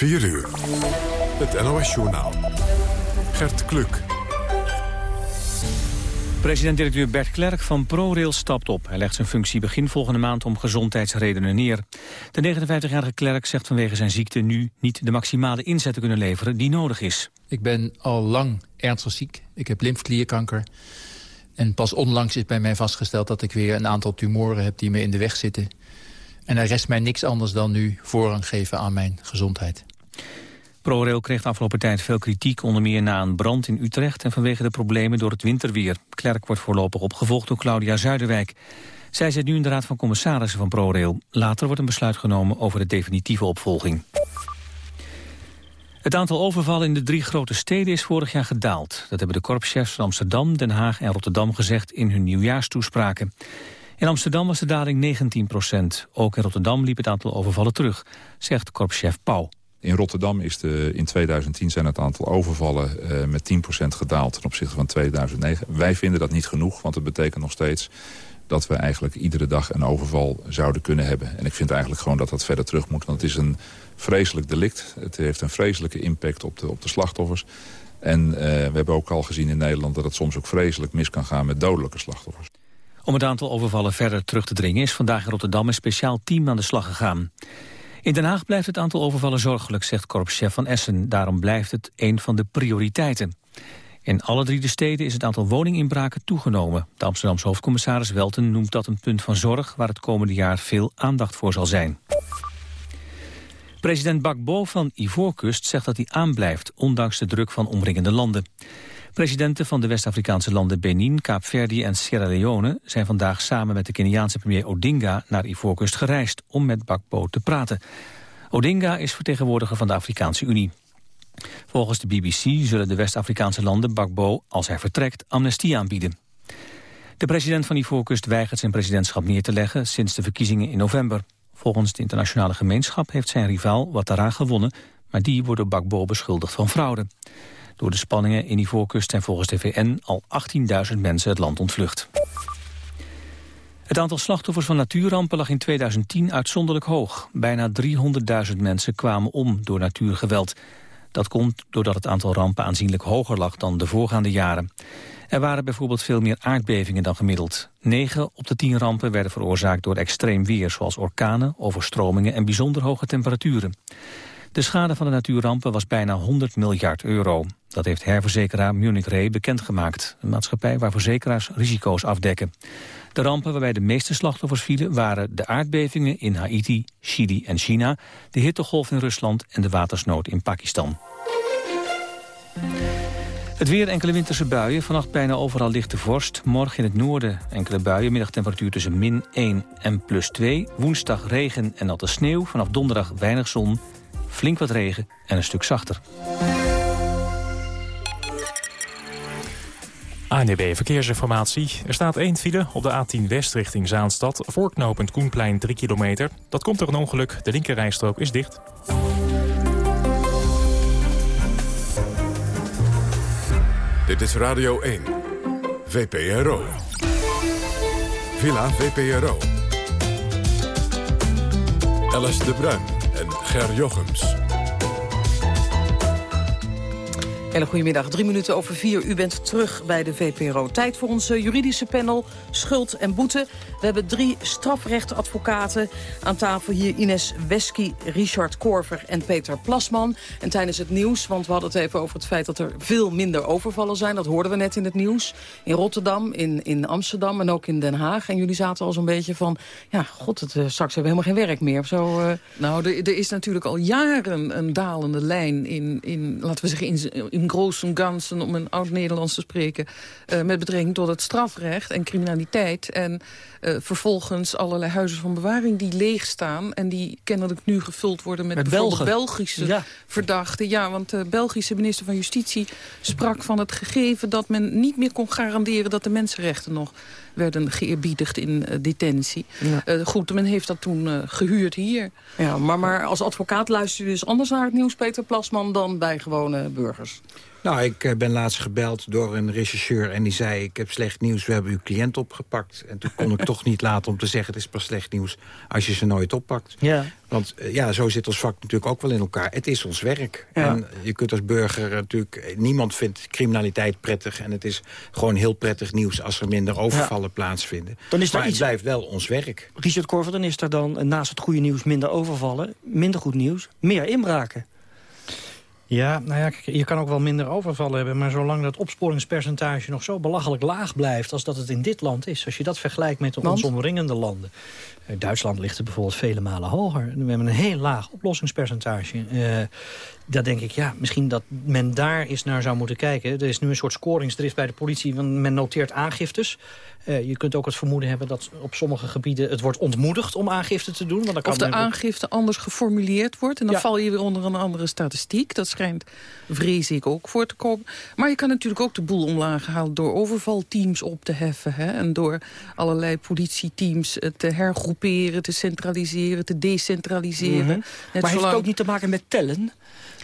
4 uur. Het NOS-journaal. Gert Kluk. President-directeur Bert Klerk van ProRail stapt op. Hij legt zijn functie begin volgende maand om gezondheidsredenen neer. De 59-jarige Klerk zegt vanwege zijn ziekte nu niet de maximale inzet te kunnen leveren die nodig is. Ik ben al lang ernstig ziek. Ik heb lymfeklierkanker. En pas onlangs is bij mij vastgesteld dat ik weer een aantal tumoren heb die me in de weg zitten. En er rest mij niks anders dan nu voorrang geven aan mijn gezondheid. ProRail kreeg de afgelopen tijd veel kritiek, onder meer na een brand in Utrecht en vanwege de problemen door het winterweer. Klerk wordt voorlopig opgevolgd door Claudia Zuiderwijk. Zij zit nu in de Raad van Commissarissen van ProRail. Later wordt een besluit genomen over de definitieve opvolging. Het aantal overvallen in de drie grote steden is vorig jaar gedaald. Dat hebben de korpschefs van Amsterdam, Den Haag en Rotterdam gezegd in hun nieuwjaarstoespraken. In Amsterdam was de daling 19 procent. Ook in Rotterdam liep het aantal overvallen terug, zegt korpschef Pauw. In Rotterdam is de, in 2010 zijn het aantal overvallen uh, met 10% gedaald ten opzichte van 2009. Wij vinden dat niet genoeg, want het betekent nog steeds dat we eigenlijk iedere dag een overval zouden kunnen hebben. En ik vind eigenlijk gewoon dat dat verder terug moet, want het is een vreselijk delict. Het heeft een vreselijke impact op de, op de slachtoffers. En uh, we hebben ook al gezien in Nederland dat het soms ook vreselijk mis kan gaan met dodelijke slachtoffers. Om het aantal overvallen verder terug te dringen is vandaag in Rotterdam een speciaal team aan de slag gegaan. In Den Haag blijft het aantal overvallen zorgelijk, zegt korpschef Van Essen. Daarom blijft het een van de prioriteiten. In alle drie de steden is het aantal woninginbraken toegenomen. De Amsterdamse hoofdcommissaris Welten noemt dat een punt van zorg... waar het komende jaar veel aandacht voor zal zijn. President Bakbo van Ivoorkust zegt dat hij aanblijft... ondanks de druk van omringende landen. Presidenten van de West-Afrikaanse landen Benin, Kaapverdi en Sierra Leone zijn vandaag samen met de Keniaanse premier Odinga naar Ivoorkust gereisd om met Bakbo te praten. Odinga is vertegenwoordiger van de Afrikaanse Unie. Volgens de BBC zullen de West-Afrikaanse landen Bakbo, als hij vertrekt, amnestie aanbieden. De president van Ivoorkust weigert zijn presidentschap neer te leggen sinds de verkiezingen in november. Volgens de internationale gemeenschap heeft zijn rivaal Ouattara gewonnen, maar die wordt door Bakbo beschuldigd van fraude. Door de spanningen in Ivoorkust zijn volgens de VN al 18.000 mensen het land ontvlucht. Het aantal slachtoffers van natuurrampen lag in 2010 uitzonderlijk hoog. Bijna 300.000 mensen kwamen om door natuurgeweld. Dat komt doordat het aantal rampen aanzienlijk hoger lag dan de voorgaande jaren. Er waren bijvoorbeeld veel meer aardbevingen dan gemiddeld. 9 op de 10 rampen werden veroorzaakt door extreem weer... zoals orkanen, overstromingen en bijzonder hoge temperaturen. De schade van de natuurrampen was bijna 100 miljard euro. Dat heeft herverzekeraar Munich Re bekendgemaakt. Een maatschappij waar verzekeraars risico's afdekken. De rampen waarbij de meeste slachtoffers vielen waren de aardbevingen in Haiti, Chili en China, de hittegolf in Rusland en de watersnood in Pakistan. Het weer enkele winterse buien. Vannacht bijna overal lichte vorst. Morgen in het noorden enkele buien. Middagtemperatuur tussen min 1 en plus 2. Woensdag regen en natte sneeuw. Vanaf donderdag weinig zon. Flink wat regen en een stuk zachter. ANDB Verkeersinformatie. Er staat één file op de A10 West richting Zaanstad. Voorknopend Koenplein 3 kilometer. Dat komt door een ongeluk. De linkerrijstrook is dicht. Dit is Radio 1. VPRO. Villa VPRO. Alice de Bruin en Ger Jochems. Hele goedemiddag, drie minuten over vier. U bent terug bij de VPRO. Tijd voor ons juridische panel, schuld en boete. We hebben drie strafrechtadvocaten aan tafel hier. Ines Wesky, Richard Korver en Peter Plasman. En tijdens het nieuws, want we hadden het even over het feit... dat er veel minder overvallen zijn. Dat hoorden we net in het nieuws. In Rotterdam, in, in Amsterdam en ook in Den Haag. En jullie zaten al zo'n beetje van... ja, god, het, uh, straks hebben we helemaal geen werk meer. Zo, uh... Nou, er, is natuurlijk al jaren een dalende lijn in, in laten we zeggen... in großen ganzen, om een oud-Nederlands te spreken... Uh, met betrekking tot het strafrecht en criminaliteit... En uh, vervolgens allerlei huizen van bewaring die leeg staan... en die kennelijk nu gevuld worden met, met bijvoorbeeld Belgische ja. verdachten. Ja, want de Belgische minister van Justitie sprak van het gegeven... dat men niet meer kon garanderen dat de mensenrechten nog werden geëerbiedigd in uh, detentie. Ja. Uh, goed, men heeft dat toen uh, gehuurd hier. Ja, maar, maar als advocaat luister je dus anders naar het nieuws, Peter Plasman... dan bij gewone burgers. Nou, ik eh, ben laatst gebeld door een rechercheur en die zei... ik heb slecht nieuws, we hebben uw cliënt opgepakt. En toen kon ik toch niet laten om te zeggen... het is pas slecht nieuws als je ze nooit oppakt. Ja. Want eh, ja, zo zit ons vak natuurlijk ook wel in elkaar. Het is ons werk. Ja. En je kunt als burger natuurlijk... eh, niemand vindt criminaliteit prettig. En het is gewoon heel prettig nieuws als er minder overvallen plaatsvinden. Dan is maar iets- het blijft wel ons werk. Richard Korver, dan is er dan naast het goede nieuws minder overvallen... minder goed nieuws, meer inbraken. Ja, nou ja, je kan ook wel minder overvallen hebben... maar zolang dat opsporingspercentage nog zo belachelijk laag blijft... als dat het in dit land is, als je dat vergelijkt met Want? onze omringende landen... eh, Duitsland ligt er bijvoorbeeld vele malen hoger. We hebben een heel laag oplossingspercentage. Eh daar denk ik, ja, misschien dat men daar eens naar zou moeten kijken. Er is nu een soort scoringsdrift bij de politie, want men noteert aangiftes. Eh, je kunt ook het vermoeden hebben dat op sommige gebieden... het wordt ontmoedigd om aangifte te doen. Want dan kan Of de ook- aangifte anders geformuleerd wordt. En dan Ja. val je weer onder een andere statistiek. Dat schijnt, vrees ik, ook voor te komen. Maar je kan natuurlijk ook de boel omlaag halen... door overvalteams op te heffen. Hè? En door allerlei politieteams te te centraliseren, te decentraliseren. Mhm. Maar heeft het ook niet te maken met tellen?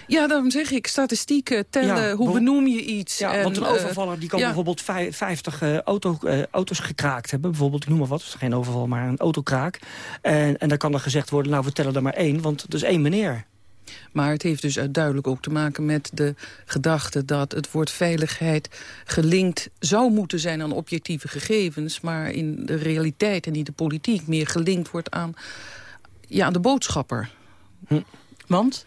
Ja, daarom zeg ik, statistieken, tellen, Ja, hoe be- benoem je iets? Ja, En, want een eh, overvaller die kan ja. bijvoorbeeld vij- 50 eh, auto, eh, auto's gekraakt hebben. Bijvoorbeeld, ik noem maar wat, het is geen overval, maar een autokraak. En, en dan kan er gezegd worden, nou we tellen er maar één, want het is één meneer. Maar het heeft dus duidelijk ook te maken met de gedachte... dat het woord veiligheid gelinkt zou moeten zijn aan objectieve gegevens... maar in de realiteit en niet de politiek meer gelinkt wordt aan, ja, aan de boodschapper. Want?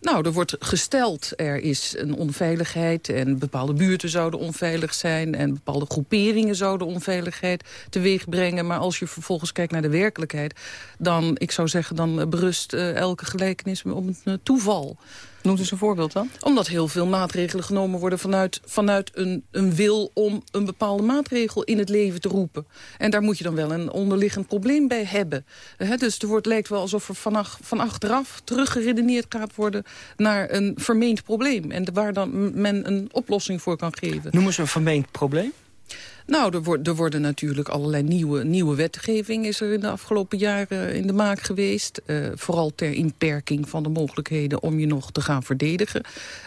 Nou, er wordt gesteld, er is een onveiligheid... en bepaalde buurten zouden onveilig zijn... en bepaalde groeperingen zouden onveiligheid teweeg brengen. Maar als je vervolgens kijkt naar de werkelijkheid... dan, ik zou zeggen, dan berust eh, elke gelijkenis op een eh, toeval. Noemt eens een voorbeeld dan. Omdat heel veel maatregelen genomen worden vanuit, vanuit een, een wil om een bepaalde maatregel in het leven te roepen. En daar moet je dan wel een onderliggend probleem bij hebben. Hè, dus er wordt, lijkt wel alsof er vanaf, van achteraf teruggeredeneerd gaat worden naar een vermeend probleem. En waar dan men een oplossing voor kan geven. Noemen ze een vermeend probleem? Nou, er, er worden natuurlijk allerlei nieuwe, nieuwe wetgeving... is er in de afgelopen jaren in de maak geweest. Eh, vooral ter inperking van de mogelijkheden om je nog te gaan verdedigen.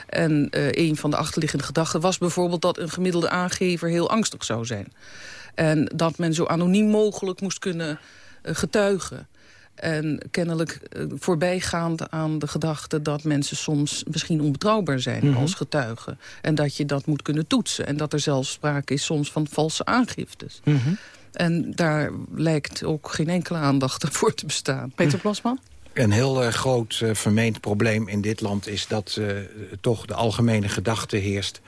En eh, een van de achterliggende gedachten was bijvoorbeeld... dat een gemiddelde aangever heel angstig zou zijn. En dat men zo anoniem mogelijk moest kunnen eh, getuigen. En kennelijk eh, voorbijgaand aan de gedachte dat mensen soms misschien onbetrouwbaar zijn Mhm. als getuigen. En dat je dat moet kunnen toetsen. En dat er zelfs sprake is soms van valse aangiftes. En daar lijkt ook geen enkele aandacht voor te bestaan. Peter Plasman? Een heel eh, groot eh, vermeend probleem in dit land is dat eh, toch de algemene gedachte heerst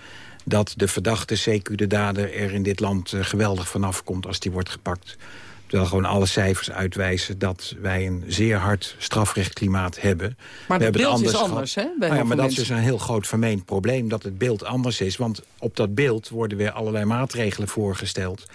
dat de verdachte, CQ de dader, er in dit land geweldig vanaf komt als die wordt gepakt. Terwijl gewoon alle cijfers uitwijzen dat wij een zeer hard strafrechtklimaat hebben. Maar We het beeld is gehad. anders, hè? Nou ja, maar dat is mensen. dus een heel groot vermeend probleem, dat het beeld anders is. Want op dat beeld worden weer allerlei maatregelen voorgesteld.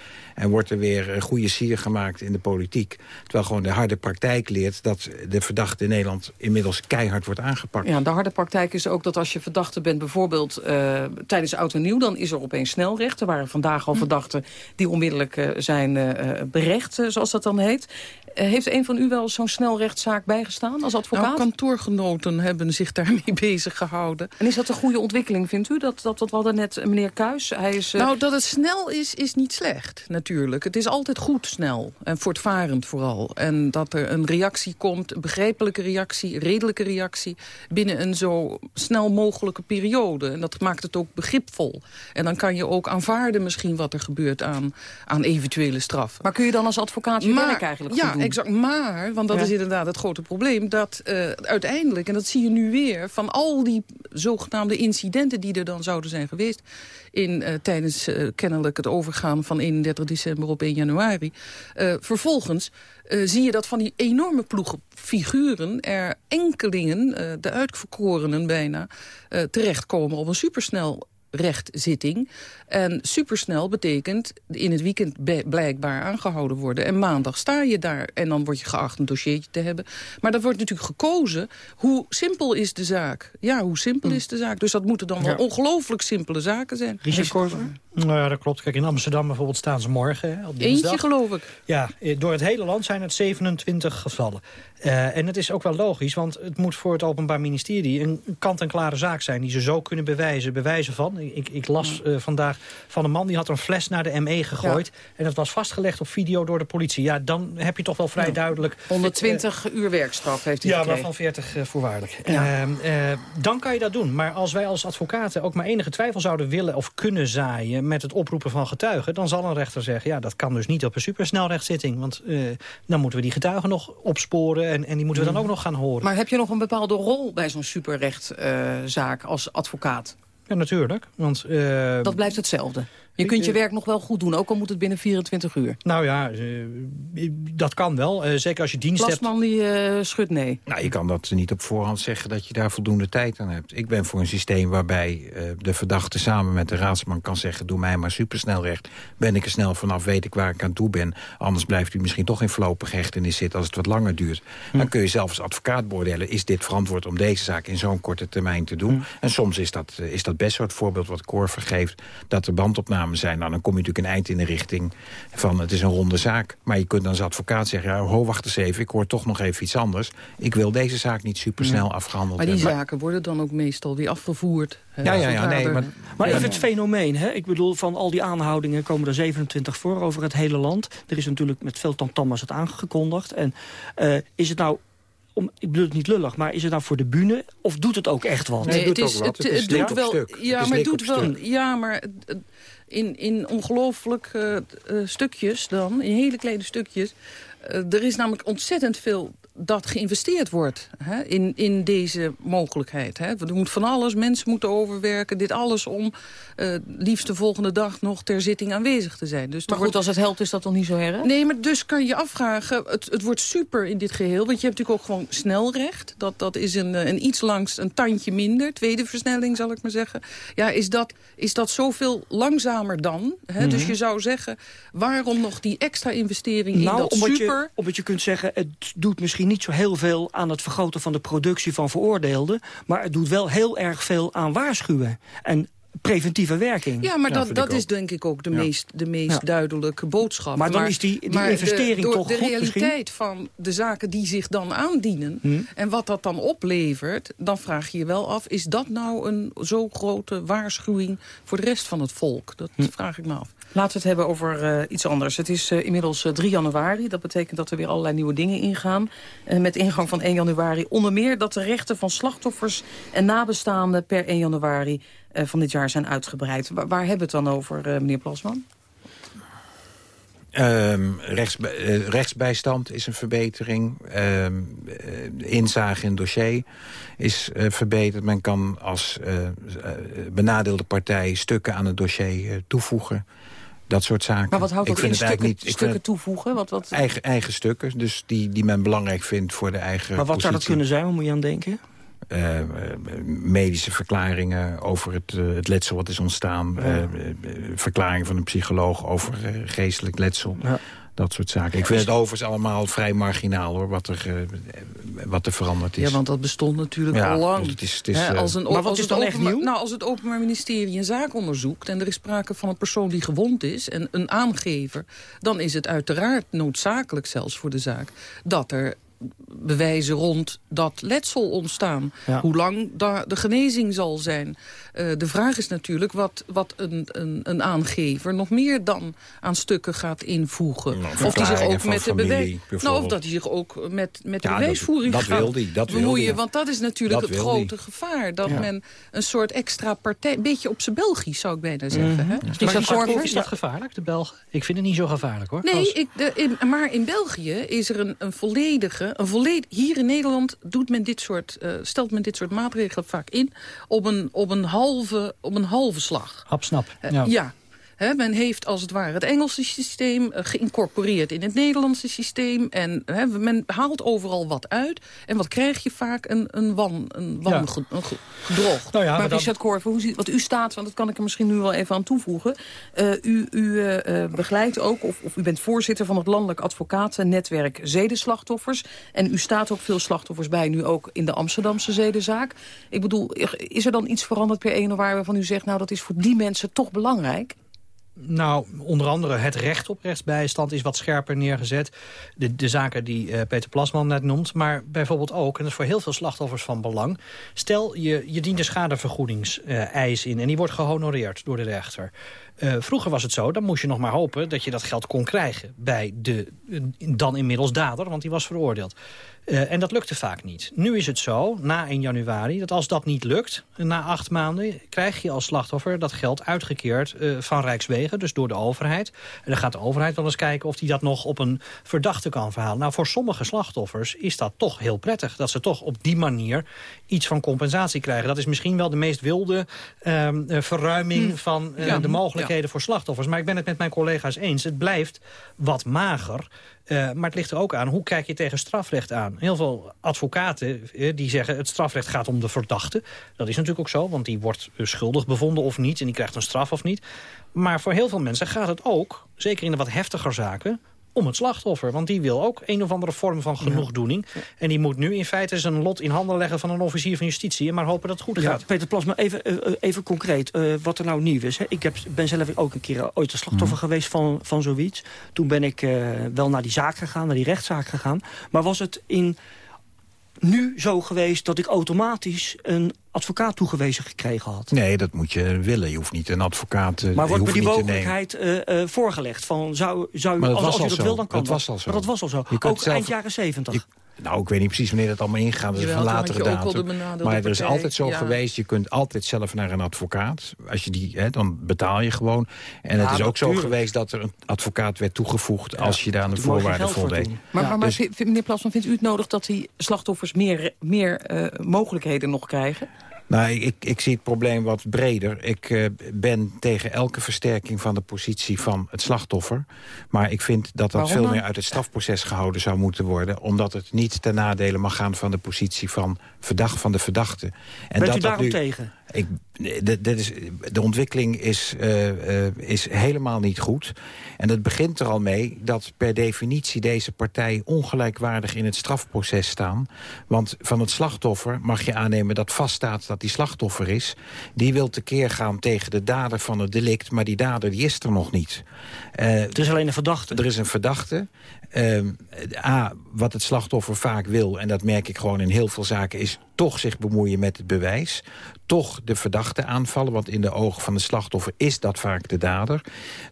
En wordt er weer een goede sier gemaakt in de politiek. Terwijl gewoon de harde praktijk leert dat de verdachte in Nederland inmiddels keihard wordt aangepakt. Ja, de harde praktijk is ook dat als je verdachte bent... bijvoorbeeld eh, tijdens Oud en Nieuw, dan is er opeens snelrecht. Er waren vandaag Hm. al verdachten die onmiddellijk eh, zijn eh, eh, berecht, zoals dat dan heet. Heeft een van u wel zo'n snelrechtszaak bijgestaan als advocaat? Nou, kantoorgenoten hebben zich daarmee bezig gehouden. En is dat een goede ontwikkeling, vindt u? Dat, dat, dat we hadden net meneer Kuis, hij is... Nou, dat het snel is, is niet slecht, natuurlijk. Het is altijd goed snel. En voortvarend vooral. En dat er een reactie komt, een begrijpelijke reactie... redelijke reactie, binnen een zo snel mogelijke periode. En dat maakt het ook begripvol. En dan kan je ook aanvaarden misschien wat er gebeurt aan, aan eventuele straffen. maar kun je dan als advocaat je werk eigenlijk ja, goed doen? exact. Maar, want dat Ja. is inderdaad het grote probleem... dat eh, uiteindelijk, en dat zie je nu weer... van al die zogenaamde incidenten die er dan zouden zijn geweest... In, eh, tijdens eh, kennelijk het overgaan van 31 december op 1 januari... eh, vervolgens eh, zie je dat van die enorme ploegen figuren... er enkelingen, eh, de uitverkorenen bijna, terechtkomen op een supersnel rechtzitting. En supersnel betekent in het weekend blijkbaar aangehouden worden. En maandag sta je daar en dan word je geacht een dossiertje te hebben. Maar dat wordt natuurlijk gekozen. Hoe simpel is de zaak? Ja, hoe simpel is de zaak? Dus dat moeten dan wel Ja. ongelooflijk simpele zaken zijn. Richard Korver? Nou ja, dat klopt. Kijk, in Amsterdam bijvoorbeeld staan ze morgen. Op dinsdag. Eentje geloof ik. Ja, eh, door het hele land zijn het 27 gevallen. Uh, en het is ook wel logisch, want het moet voor het Openbaar Ministerie... een kant-en-klare zaak zijn die ze zo kunnen bewijzen. Bewijzen van, ik, ik las uh, vandaag van een man die had een fles naar de ME gegooid... Ja. en dat was vastgelegd op video door de politie. Ja, dan heb je toch wel vrij ja. duidelijk... 120 uh, uur werkstraf heeft hij Ja, gekregen. waarvan 40 voorwaardelijk. Ja. dan kan je dat doen. Maar als wij als advocaten ook maar enige twijfel zouden willen of kunnen zaaien... met het oproepen van getuigen, dan zal een rechter zeggen... ja, dat kan dus niet op een supersnelrechtszitting. Want dan moeten we die getuigen nog opsporen en, en die moeten we dan ook nog gaan horen. Maar heb je nog een bepaalde rol bij zo'n superrechtzaak uh, als advocaat? Ja, natuurlijk. Want, dat blijft hetzelfde. Je kunt je werk nog wel goed doen, ook al moet het binnen 24 uur. Nou ja, uh, dat kan wel. Uh, zeker als je dienst Plasman hebt. die uh, schudt nee. Nou, je kan dat niet op voorhand zeggen dat je daar voldoende tijd aan hebt. Ik ben voor een systeem waarbij de verdachte samen met de raadsman kan zeggen... doe mij maar supersnelrecht. Ben ik er snel vanaf, weet ik waar ik aan toe ben. Anders blijft u misschien toch in voorlopig hechtenis zitten als het wat langer duurt. Hm. Dan kun je zelf als advocaat beoordelen... is dit verantwoord om deze zaak in zo'n korte termijn te doen? Hm. En soms is dat, is dat best zo het voorbeeld wat Cor vergeeft... dat er zijn. Nou, dan kom je natuurlijk een eind in de richting van het is een ronde zaak. Maar je kunt dan als advocaat zeggen, ja, ho, wacht eens even, ik hoor toch nog even iets anders. Ik wil deze zaak niet supersnel ja. afgehandeld Maar die hebben. zaken worden dan ook meestal weer afgevoerd. Ja, ja, ja, nee, maar, maar even het fenomeen, hè? ik bedoel, van al die aanhoudingen komen er 27 voor over het hele land. Er is natuurlijk met veel tamtam het aangekondigd. En uh, is het nou om, ik bedoel het niet lullig, maar is het nou voor de bühne of doet het ook echt wat? Nee, het, het, is, het, het, het doet wel. Ja, maar het doet wel. Ja, maar in, in ongelooflijk uh, uh, stukjes dan, in hele kleine stukjes. Uh, er is namelijk ontzettend veel dat geïnvesteerd wordt hè, in, in deze mogelijkheid. Hè. Er moet van alles, mensen moeten overwerken, dit alles om uh, liefst de volgende dag nog ter zitting aanwezig te zijn. Dus maar goed, als het helpt is dat dan niet zo erg? Nee, maar dus kan je afvragen, het, het wordt super in dit geheel, want je hebt natuurlijk ook gewoon snelrecht. Dat, dat is een, een iets langs een tandje minder, tweede versnelling zal ik maar zeggen. Ja, is dat, is dat zoveel langzamer dan? Hè? Mm -hmm. Dus je zou zeggen, waarom nog die extra investering nou, in dat omdat super... Je, omdat je kunt zeggen, het doet misschien niet zo heel veel aan het vergroten van de productie van veroordeelden. Maar het doet wel heel erg veel aan waarschuwen. En preventieve werking. Ja, maar ja, dat, dat is denk ik ook de ja. meest, de meest ja. duidelijke boodschap. Maar dan maar, is die, die investering de, door toch de goed realiteit misschien? van de zaken die zich dan aandienen... Hmm. en wat dat dan oplevert, dan vraag je je wel af... is dat nou een zo grote waarschuwing voor de rest van het volk? Dat hmm. vraag ik me af. Laten we het hebben over uh, iets anders. Het is uh, inmiddels uh, 3 januari. Dat betekent dat er weer allerlei nieuwe dingen ingaan. met ingang van 1 januari onder meer dat de rechten van slachtoffers en nabestaanden per 1 januari van dit jaar zijn uitgebreid. Waar, waar hebben we het dan over, meneer Plasman? Um, rechtsbij, uh, rechtsbijstand is een verbetering. Um, uh, inzage in dossier is uh, verbeterd. Men kan als benadeelde partij stukken aan het dossier toevoegen. Dat soort zaken. Maar wat houdt ik dat in stukken, niet, stukken het, toevoegen? Wat, wat... Eigen, eigen stukken, dus die, die men belangrijk vindt voor de eigen Maar wat positie. zou dat kunnen zijn? Waar moet je aan denken? Uh, medische verklaringen over het, uh, het letsel wat is ontstaan. Ja. Uh, verklaring van een psycholoog over geestelijk letsel. Ja. Dat soort zaken. Ik vind het overigens allemaal vrij marginaal hoor, wat er, wat er veranderd is. Ja, want dat bestond natuurlijk ja, al lang. Het is, het is, He, als een, maar wat is dan echt nieuw? Nou, als het Openbaar Ministerie een zaak onderzoekt... en er is sprake van een persoon die gewond is en een aangever... dan is het uiteraard noodzakelijk zelfs voor de zaak... dat er bewijzen rond dat letsel ontstaan. Ja. Hoe lang de genezing zal zijn. Uh, de vraag is natuurlijk wat, wat een, een, een, aangever nog meer dan aan stukken gaat invoegen. Nou, of die zich ook met de bewijs. Nou, of dat hij zich ook met, met de ja, bewijsvoering dat, dat gaat die, dat bemoeien. Want dat is natuurlijk dat het grote gevaar. Dat ja. men een soort extra partij... Een beetje op zijn Belgisch zou ik bijna zeggen. Mm -hmm. hè? Is, dat, dat, is dat gevaarlijk, de Belgen? Ik vind het niet zo gevaarlijk, hoor. Nee, Als... ik, de, in, maar in België is er een, een volledige... Een volledig, hier in Nederland doet men dit soort, uh, stelt men dit soort maatregelen vaak in... op een, op een, halve, op een halve slag. Hapsnap. Uh, ja. ja. He, men heeft als het ware het Engelse systeem uh, geïncorporeerd in het Nederlandse systeem. En he, men haalt overal wat uit. En wat krijg je vaak? Een, een wan, een wan ja. een gedrocht. Nou ja, maar maar dan... Richard Korver, hoe ziet, wat u staat, want dat kan ik er misschien nu wel even aan toevoegen. Uh, u u uh, begeleidt ook, of, of, u bent voorzitter van het Landelijk Advocatennetwerk Zedenslachtoffers. En u staat ook veel slachtoffers bij, nu ook in de Amsterdamse zedenzaak. Ik bedoel, is er dan iets veranderd per 1 januari waarvan u zegt, nou dat is voor die mensen toch belangrijk? Nou, onder andere het recht op rechtsbijstand is wat scherper neergezet. De, de zaken die uh, Peter Plasman net noemt. Maar bijvoorbeeld ook, en dat is voor heel veel slachtoffers van belang... stel, je, je dient een schadevergoedingseis in... en die wordt gehonoreerd door de rechter. Uh, vroeger was het zo, dan moest je nog maar hopen dat je dat geld kon krijgen... bij de dan inmiddels dader, want die was veroordeeld. Uh, en dat lukte vaak niet. Nu is het zo, na 1 januari, dat als dat niet lukt... na acht maanden krijg je als slachtoffer dat geld uitgekeerd van Rijkswegen... dus door de overheid. En dan gaat de overheid wel eens kijken of die dat nog op een verdachte kan verhalen. Nou, voor sommige slachtoffers is dat toch heel prettig. Dat ze toch op die manier iets van compensatie krijgen. Dat is misschien wel de meest wilde uh, verruiming hm. van ja, de voor slachtoffers. Maar ik ben het met mijn collega's eens. Het blijft wat mager... Uh, maar het ligt er ook aan, hoe kijk je tegen strafrecht aan? Heel veel advocaten uh, die zeggen het strafrecht gaat om de verdachte. Dat is natuurlijk ook zo, want die wordt schuldig bevonden of niet... en die krijgt een straf of niet. Maar voor heel veel mensen gaat het ook, zeker in de wat heftiger zaken om het slachtoffer. Want die wil ook een of andere vorm van genoegdoening. Ja. En die moet nu in feite zijn lot in handen leggen van een officier van justitie... en maar hopen dat het goed ja, gaat. Peter Plasma, even, uh, even concreet. Uh, wat er nou nieuw is. Hè? Ik heb, ben zelf ook een keer ooit een slachtoffer mm. geweest van, van zoiets. Toen ben ik wel naar die zaak gegaan, naar die rechtszaak gegaan. Maar was het in nu zo geweest dat ik automatisch een advocaat toegewezen gekregen had. Nee, dat moet je willen. Je hoeft niet een advocaat uh, Maar wordt me die mogelijkheid uh, uh, voorgelegd? Van, zou, zou, als, als je dat zo. wil, dan kan dat. was al zo. Maar dat was al zo. Ook eind jaren zeventig. Nou, ik weet niet precies wanneer dat allemaal ingaat. Dat is van latere datum. Maar er is altijd zo ja. geweest. Je kunt altijd zelf naar een advocaat. Als je die, hè, dan betaal je gewoon. En ja, het is ook zo geweest dat er een advocaat werd toegevoegd... Ja, als je daar aan de voorwaarden voldeed. Maar, maar, maar dus, meneer Plasman, vindt u het nodig dat die slachtoffers... meer, meer uh, mogelijkheden nog krijgen? Nou, ik, ik zie het probleem wat breder. Ik uh, ben tegen elke versterking van de positie van het slachtoffer. Maar ik vind dat dat veel meer uit het strafproces gehouden zou moeten worden. Omdat het niet ten nadele mag gaan van de positie van, verdacht, van de verdachte. En Bent dat u daarom nu, tegen? Ik, is, de ontwikkeling is, uh, uh, is helemaal niet goed. En het begint er al mee dat per definitie deze partijen ongelijkwaardig in het strafproces staan. Want van het slachtoffer mag je aannemen dat vaststaat dat die slachtoffer is. Die wil tekeer gaan tegen de dader van het delict, maar die dader die is er nog niet. Uh, er is alleen een verdachte. Er is een verdachte. A, wat het slachtoffer vaak wil, en dat merk ik gewoon in heel veel zaken... is toch zich bemoeien met het bewijs. Toch de verdachte aanvallen, want in de ogen van de slachtoffer is dat vaak de dader.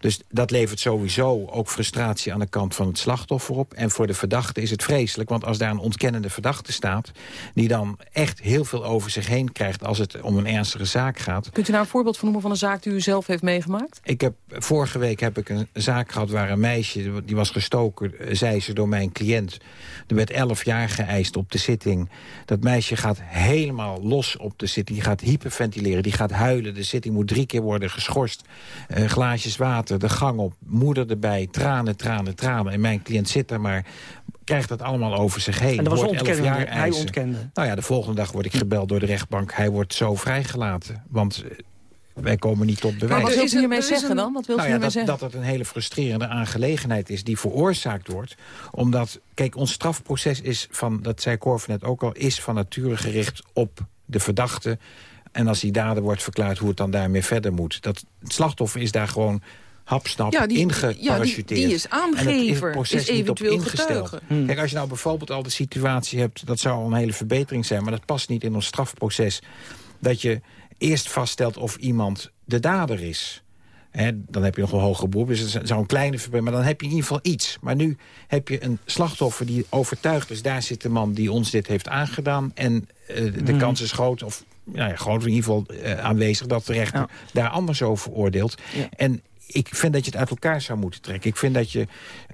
Dus dat levert sowieso ook frustratie aan de kant van het slachtoffer op. En voor de verdachte is het vreselijk, want als daar een ontkennende verdachte staat... die dan echt heel veel over zich heen krijgt als het om een ernstige zaak gaat... Kunt u nou een voorbeeld van noemen van een zaak die u zelf heeft meegemaakt? Ik heb, vorige week heb ik een zaak gehad waar een meisje... die was gestoken, zei ze, door mijn cliënt. Er werd 11 jaar geëist op de zitting. Dat meisje gaat helemaal los op de zitting. Die gaat hyperventileren, die gaat huilen. De zitting moet drie keer worden geschorst. Uh, glaasjes water, de gang op, moeder erbij, tranen, tranen, tranen. En mijn cliënt zit er maar krijgt dat allemaal over zich heen. En dat was jaar hij ontkende. Nou ja, de volgende dag word ik gebeld door de rechtbank. Hij wordt zo vrijgelaten. Want uh, wij komen niet tot bewijs. Maar wat wil u hiermee zeggen dan? Wat wil nou u ja, dat, zeggen? dat het een hele frustrerende aangelegenheid is die veroorzaakt wordt. Omdat, kijk, ons strafproces is van, dat zei Corver net ook al, is van nature gericht op de verdachte. En als die dader wordt verklaard, hoe het dan daarmee verder moet. Dat, het slachtoffer is daar gewoon hapsnap Ja, die- ingeparachuteerd. ja, die- die is aangever, En het is het proces is niet op eventueel ingesteld. getuige. Hmm. Kijk, als je nou bijvoorbeeld al de situatie hebt... dat zou al een hele verbetering zijn, maar dat past niet in ons strafproces... dat je eerst vaststelt of iemand de dader is... Dan heb je nog een hoger beroep, dus het zou een kleine verbetering... maar dan heb je in ieder geval iets. Maar nu heb je een slachtoffer die overtuigd is... daar zit de man die ons dit heeft aangedaan... en eh, de Mhm. kans is groot, of nou ja, groot in ieder geval eh, aanwezig... dat de rechter Ja. daar anders over oordeelt. Ja. En ik vind dat je het uit elkaar zou moeten trekken. Ik vind dat je,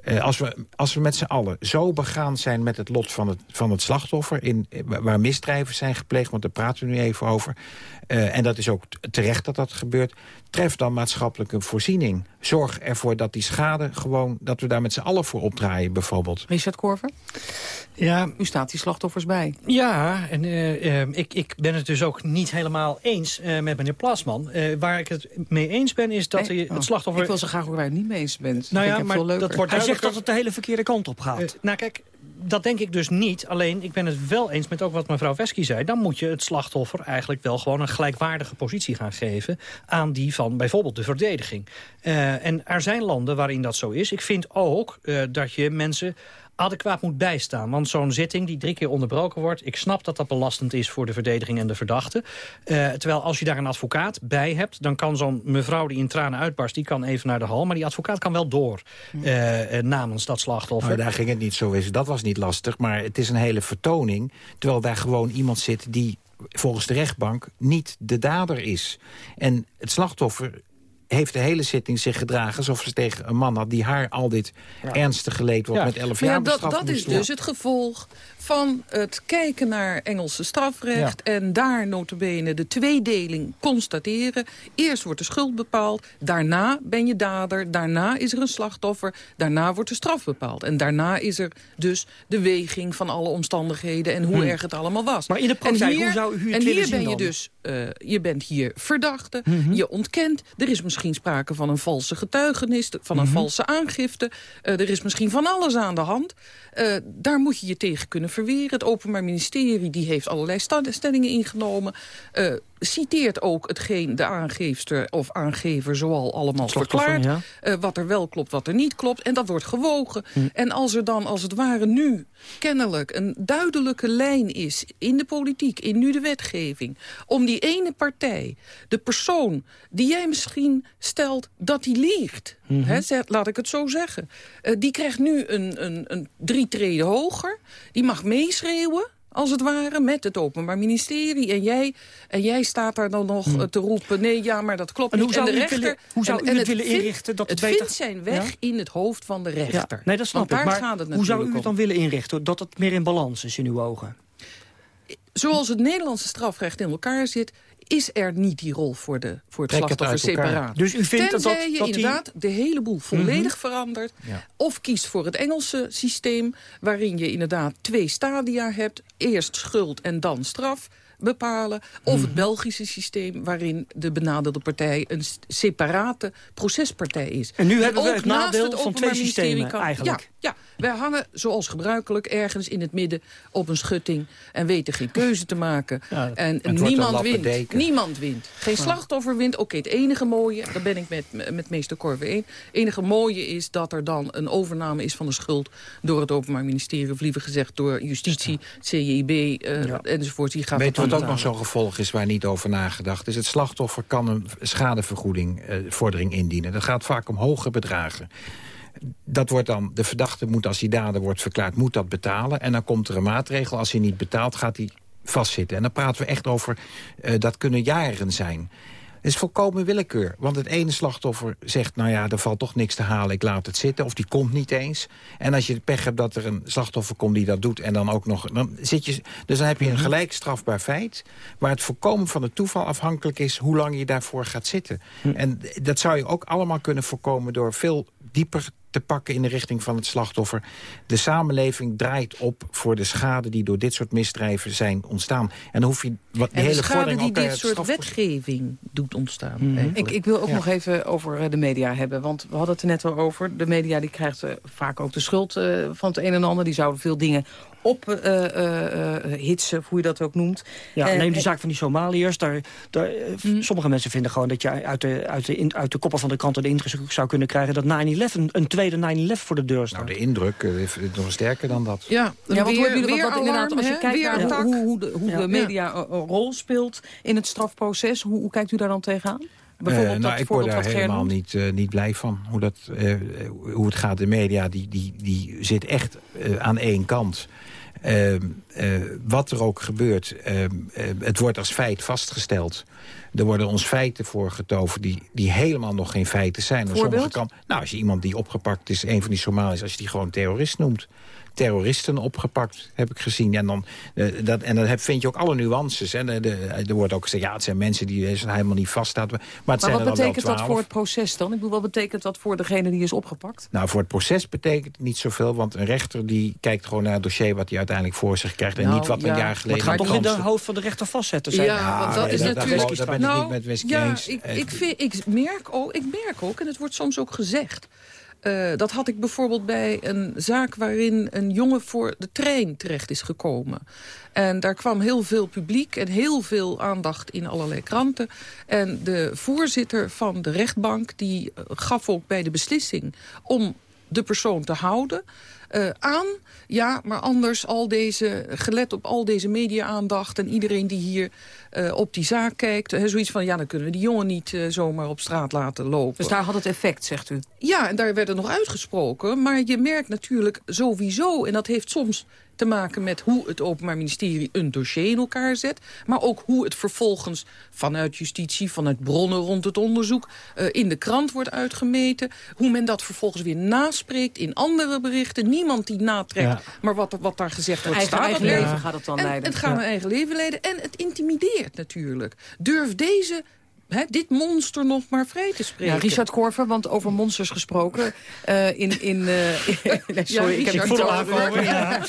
eh, als, we, als we met z'n allen zo begaan zijn met het lot van het, van het slachtoffer... In, eh, waar misdrijven zijn gepleegd, want daar praten we nu even over... eh, en dat is ook terecht dat dat gebeurt... tref dan maatschappelijke voorziening. Zorg ervoor dat die schade gewoon... dat we daar met z'n allen voor opdraaien, bijvoorbeeld. Richard Korver, Ja, u staat die slachtoffers bij. Ja, en ik, ik ben het dus ook niet helemaal eens eh, met meneer Plasman. Eh, waar ik het mee eens ben, is dat Nee? je Ik wil zo graag hoor waar je niet mee eens bent. Nou ja, maar dat wordt Hij zegt dat het de hele verkeerde kant op gaat. Eh, nou kijk, dat denk ik dus niet. Alleen, ik ben het wel eens met ook wat mevrouw Wesky zei. Dan moet je het slachtoffer eigenlijk wel gewoon een gelijkwaardige positie gaan geven... aan die van bijvoorbeeld de verdediging. Uh, en er zijn landen waarin dat zo is. Ik vind ook uh, dat je mensen adequaat moet bijstaan. Want zo'n zitting die drie keer onderbroken wordt... ik snap dat dat belastend is voor de verdediging en de verdachte. Uh, terwijl als je daar een advocaat bij hebt... dan kan zo'n mevrouw die in tranen uitbarst... die kan even naar de hal, maar die advocaat kan wel door... Uh, namens dat slachtoffer. Maar daar ging het niet zo eens. Dat was niet lastig, maar het is een hele vertoning... terwijl daar gewoon iemand zit die volgens de rechtbank niet de dader is. En het slachtoffer heeft de hele zitting zich gedragen... alsof ze tegen een man had die haar al dit ernstig geleed wordt met 11 jaar ja, dat, dat is dus het gevolg van het kijken naar Engelse strafrecht... en daar notabene de tweedeling constateren. Eerst wordt de schuld bepaald, daarna ben je dader... daarna is er een slachtoffer, daarna wordt de straf bepaald. En daarna is er dus de weging van alle omstandigheden... en hoe hmm. erg het allemaal was. Maar in de praktijk, hoe zou u het En hier ben je dus, uh, je bent hier verdachte, mm je ontkent... er is misschien sprake van een valse getuigenis, van een mm valse aangifte... Uh, er is misschien van alles aan de hand... Uh, daar moet je je tegen kunnen Het Openbaar Ministerie die heeft allerlei stellingen ingenomen. Uh, citeert ook hetgeen de aangeefster of aangever zoal allemaal verklaart. Ja. Uh, wat er wel klopt, wat er niet klopt. En dat wordt gewogen. Hm. En als er dan als het ware nu kennelijk een duidelijke lijn is... in de politiek, in nu de wetgeving... om die ene partij, de persoon die jij misschien stelt dat die liegt... Mm -hmm. hè, laat ik het zo zeggen. Uh, die krijgt nu een, een, een drie treden hoger. Die mag meeschreeuwen als het ware, met het Openbaar Ministerie. En jij, en jij staat daar dan nog hmm. te roepen, nee, ja, maar dat klopt en niet. Hoe zou en de rechter, willen, hoe zou u het, willen inrichten? Dat het beter... vindt zijn weg in het hoofd van de rechter. Ja, nee, dat snap Want ik. Maar gaat het hoe zou u het dan willen inrichten? Dat het meer in balans is in uw ogen? Zoals het Nederlandse strafrecht in elkaar zit is er niet die rol voor, de, voor het Trek slachtoffer separaat. Dus u vindt Tenzij dat, je dat inderdaad de hele boel volledig mm -hmm. verandert. Ja. Of kiest voor het Engelse systeem... waarin je inderdaad twee stadia hebt. Eerst schuld en dan straf bepalen. Of het mhm. Belgische systeem waarin de benadeelde partij een separate procespartij is. En nu hebben we het nadeel het van twee systemen kan, eigenlijk. Ja, ja, wij hangen zoals gebruikelijk ergens in het midden op een schutting... en weten geen keuze te maken. Ja, en niemand wint. Niemand wint. Geen slachtoffer wint. Oké, het enige mooie, daar ben ik met, met meester Korver één... het enige mooie is dat er dan een overname is van de schuld... door het Openbaar Ministerie, of liever gezegd door justitie, CJB uh, ja. enzovoort. Die gaat wat ook nog zo'n gevolg is waar niet over nagedacht is? Het slachtoffer kan een schadevergoedingvordering uh, indienen. Dat gaat vaak om hoge bedragen dat wordt dan, de verdachte moet als hij dader wordt verklaard, moet dat betalen. En dan komt er een maatregel, als hij niet betaalt, gaat hij vastzitten. En dan praten we echt over, uh, dat kunnen jaren zijn. Het is volkomen willekeur. Want het ene slachtoffer zegt, nou ja, er valt toch niks te halen, ik laat het zitten. Of die komt niet eens. En als je pech hebt dat er een slachtoffer komt die dat doet... en dan ook nog... Dan zit je, dus dan heb je een mhm. gelijk strafbaar feit... waar het voorkomen van het toeval afhankelijk is... hoe lang je daarvoor gaat zitten. Mhm. En dat zou je ook allemaal kunnen voorkomen... door veel dieper te pakken in de richting van het slachtoffer. De samenleving draait op voor de schade die door dit soort misdrijven zijn ontstaan. En dan hoef je wat, de, hele schade die dit soort wetgeving doet ontstaan. Mhm. ik, ik, wil ook nog even over eh, de media hebben. Want we hadden het er net al over. De media die krijgt uh, vaak ook de schuld uh, van het een en ander. Die zouden veel dingen op uh, uh, hitsen, hoe je dat ook noemt. Ja, neem die zaak van die Somaliërs. Daar, daar, mm. Sommige mensen vinden gewoon dat je uit de, uit de, in, uit de koppen van de kranten de indruk zou kunnen krijgen... dat 9-11, een tweede 9-11 voor de deur staat. Nou, de indruk is nog sterker dan dat. Ja, ja want weer, weer wat, inderdaad, als je kijkt naar hoe, hoe, de, hoe de media een rol speelt in het strafproces... hoe, hoe kijkt u daar dan tegenaan? Uh, nou, ik word daar helemaal niet, uh, niet blij van. Hoe, dat, uh, hoe het gaat. De media die, die, die zit echt aan één kant. Ehm, wat er ook gebeurt, ehm, het wordt als feit vastgesteld. Er worden ons feiten voorgetoven die, die helemaal nog geen feiten zijn. Voorbeeld? Kan, nou, als je iemand die opgepakt is, een van die Somaliërs... als je die gewoon terrorist noemt terroristen opgepakt, heb ik gezien. En dan, uh, dat, en dan heb, vind je ook alle nuances. En de, er wordt ook gezegd, ja, het zijn mensen die helemaal niet vaststaan. Maar, het maar zijn wat betekent dat voor het proces dan? Ik bedoel, wat betekent dat voor degene die is opgepakt? Nou, voor het proces betekent het niet zoveel. Want een rechter die kijkt gewoon naar het dossier wat hij uiteindelijk voor zich krijgt. En nou, niet wat ja. een jaar geleden... Maar het gaat toch in de hoofd van de rechter vastzetten zijn? Ja, ja want dat is natuurlijk... Ben ik niet met Wesky ja, eens. Ik, ik, vind, ik, merk ook, ik merk ook, en het wordt soms ook gezegd... Uh, dat had ik bijvoorbeeld bij een zaak waarin een jongen voor de trein terecht is gekomen. En daar kwam heel veel publiek en heel veel aandacht in allerlei kranten. En de voorzitter van de rechtbank die gaf ook bij de beslissing om de persoon te houden uh, aan. Ja, maar anders al deze, gelet op al deze media-aandacht... en iedereen die hier uh, op die zaak kijkt... He, zoiets van, ja, dan kunnen we die jongen niet uh, zomaar op straat laten lopen. Dus daar had het effect, zegt u? Ja, en daar werd het nog uitgesproken. Maar je merkt natuurlijk sowieso, en dat heeft soms te maken met hoe het Openbaar Ministerie een dossier in elkaar zet. Maar ook hoe het vervolgens vanuit justitie, vanuit bronnen rond het onderzoek... Uh, in de krant wordt uitgemeten. Hoe men dat vervolgens weer naspreekt in andere berichten. Niemand die natrekt, ja. maar wat, wat daar gezegd wordt eigen, staat. Eigen leven ja. gaat het dan en leiden. Het gaat ja. een eigen leven leiden en het intimideert natuurlijk. Durf deze He, dit monster nog maar vrij te spreken. Ja, Richard Korver, want over monsters gesproken. Uh, in, in, uh, nee, sorry, ja, ik heb voel aankomen. Ja.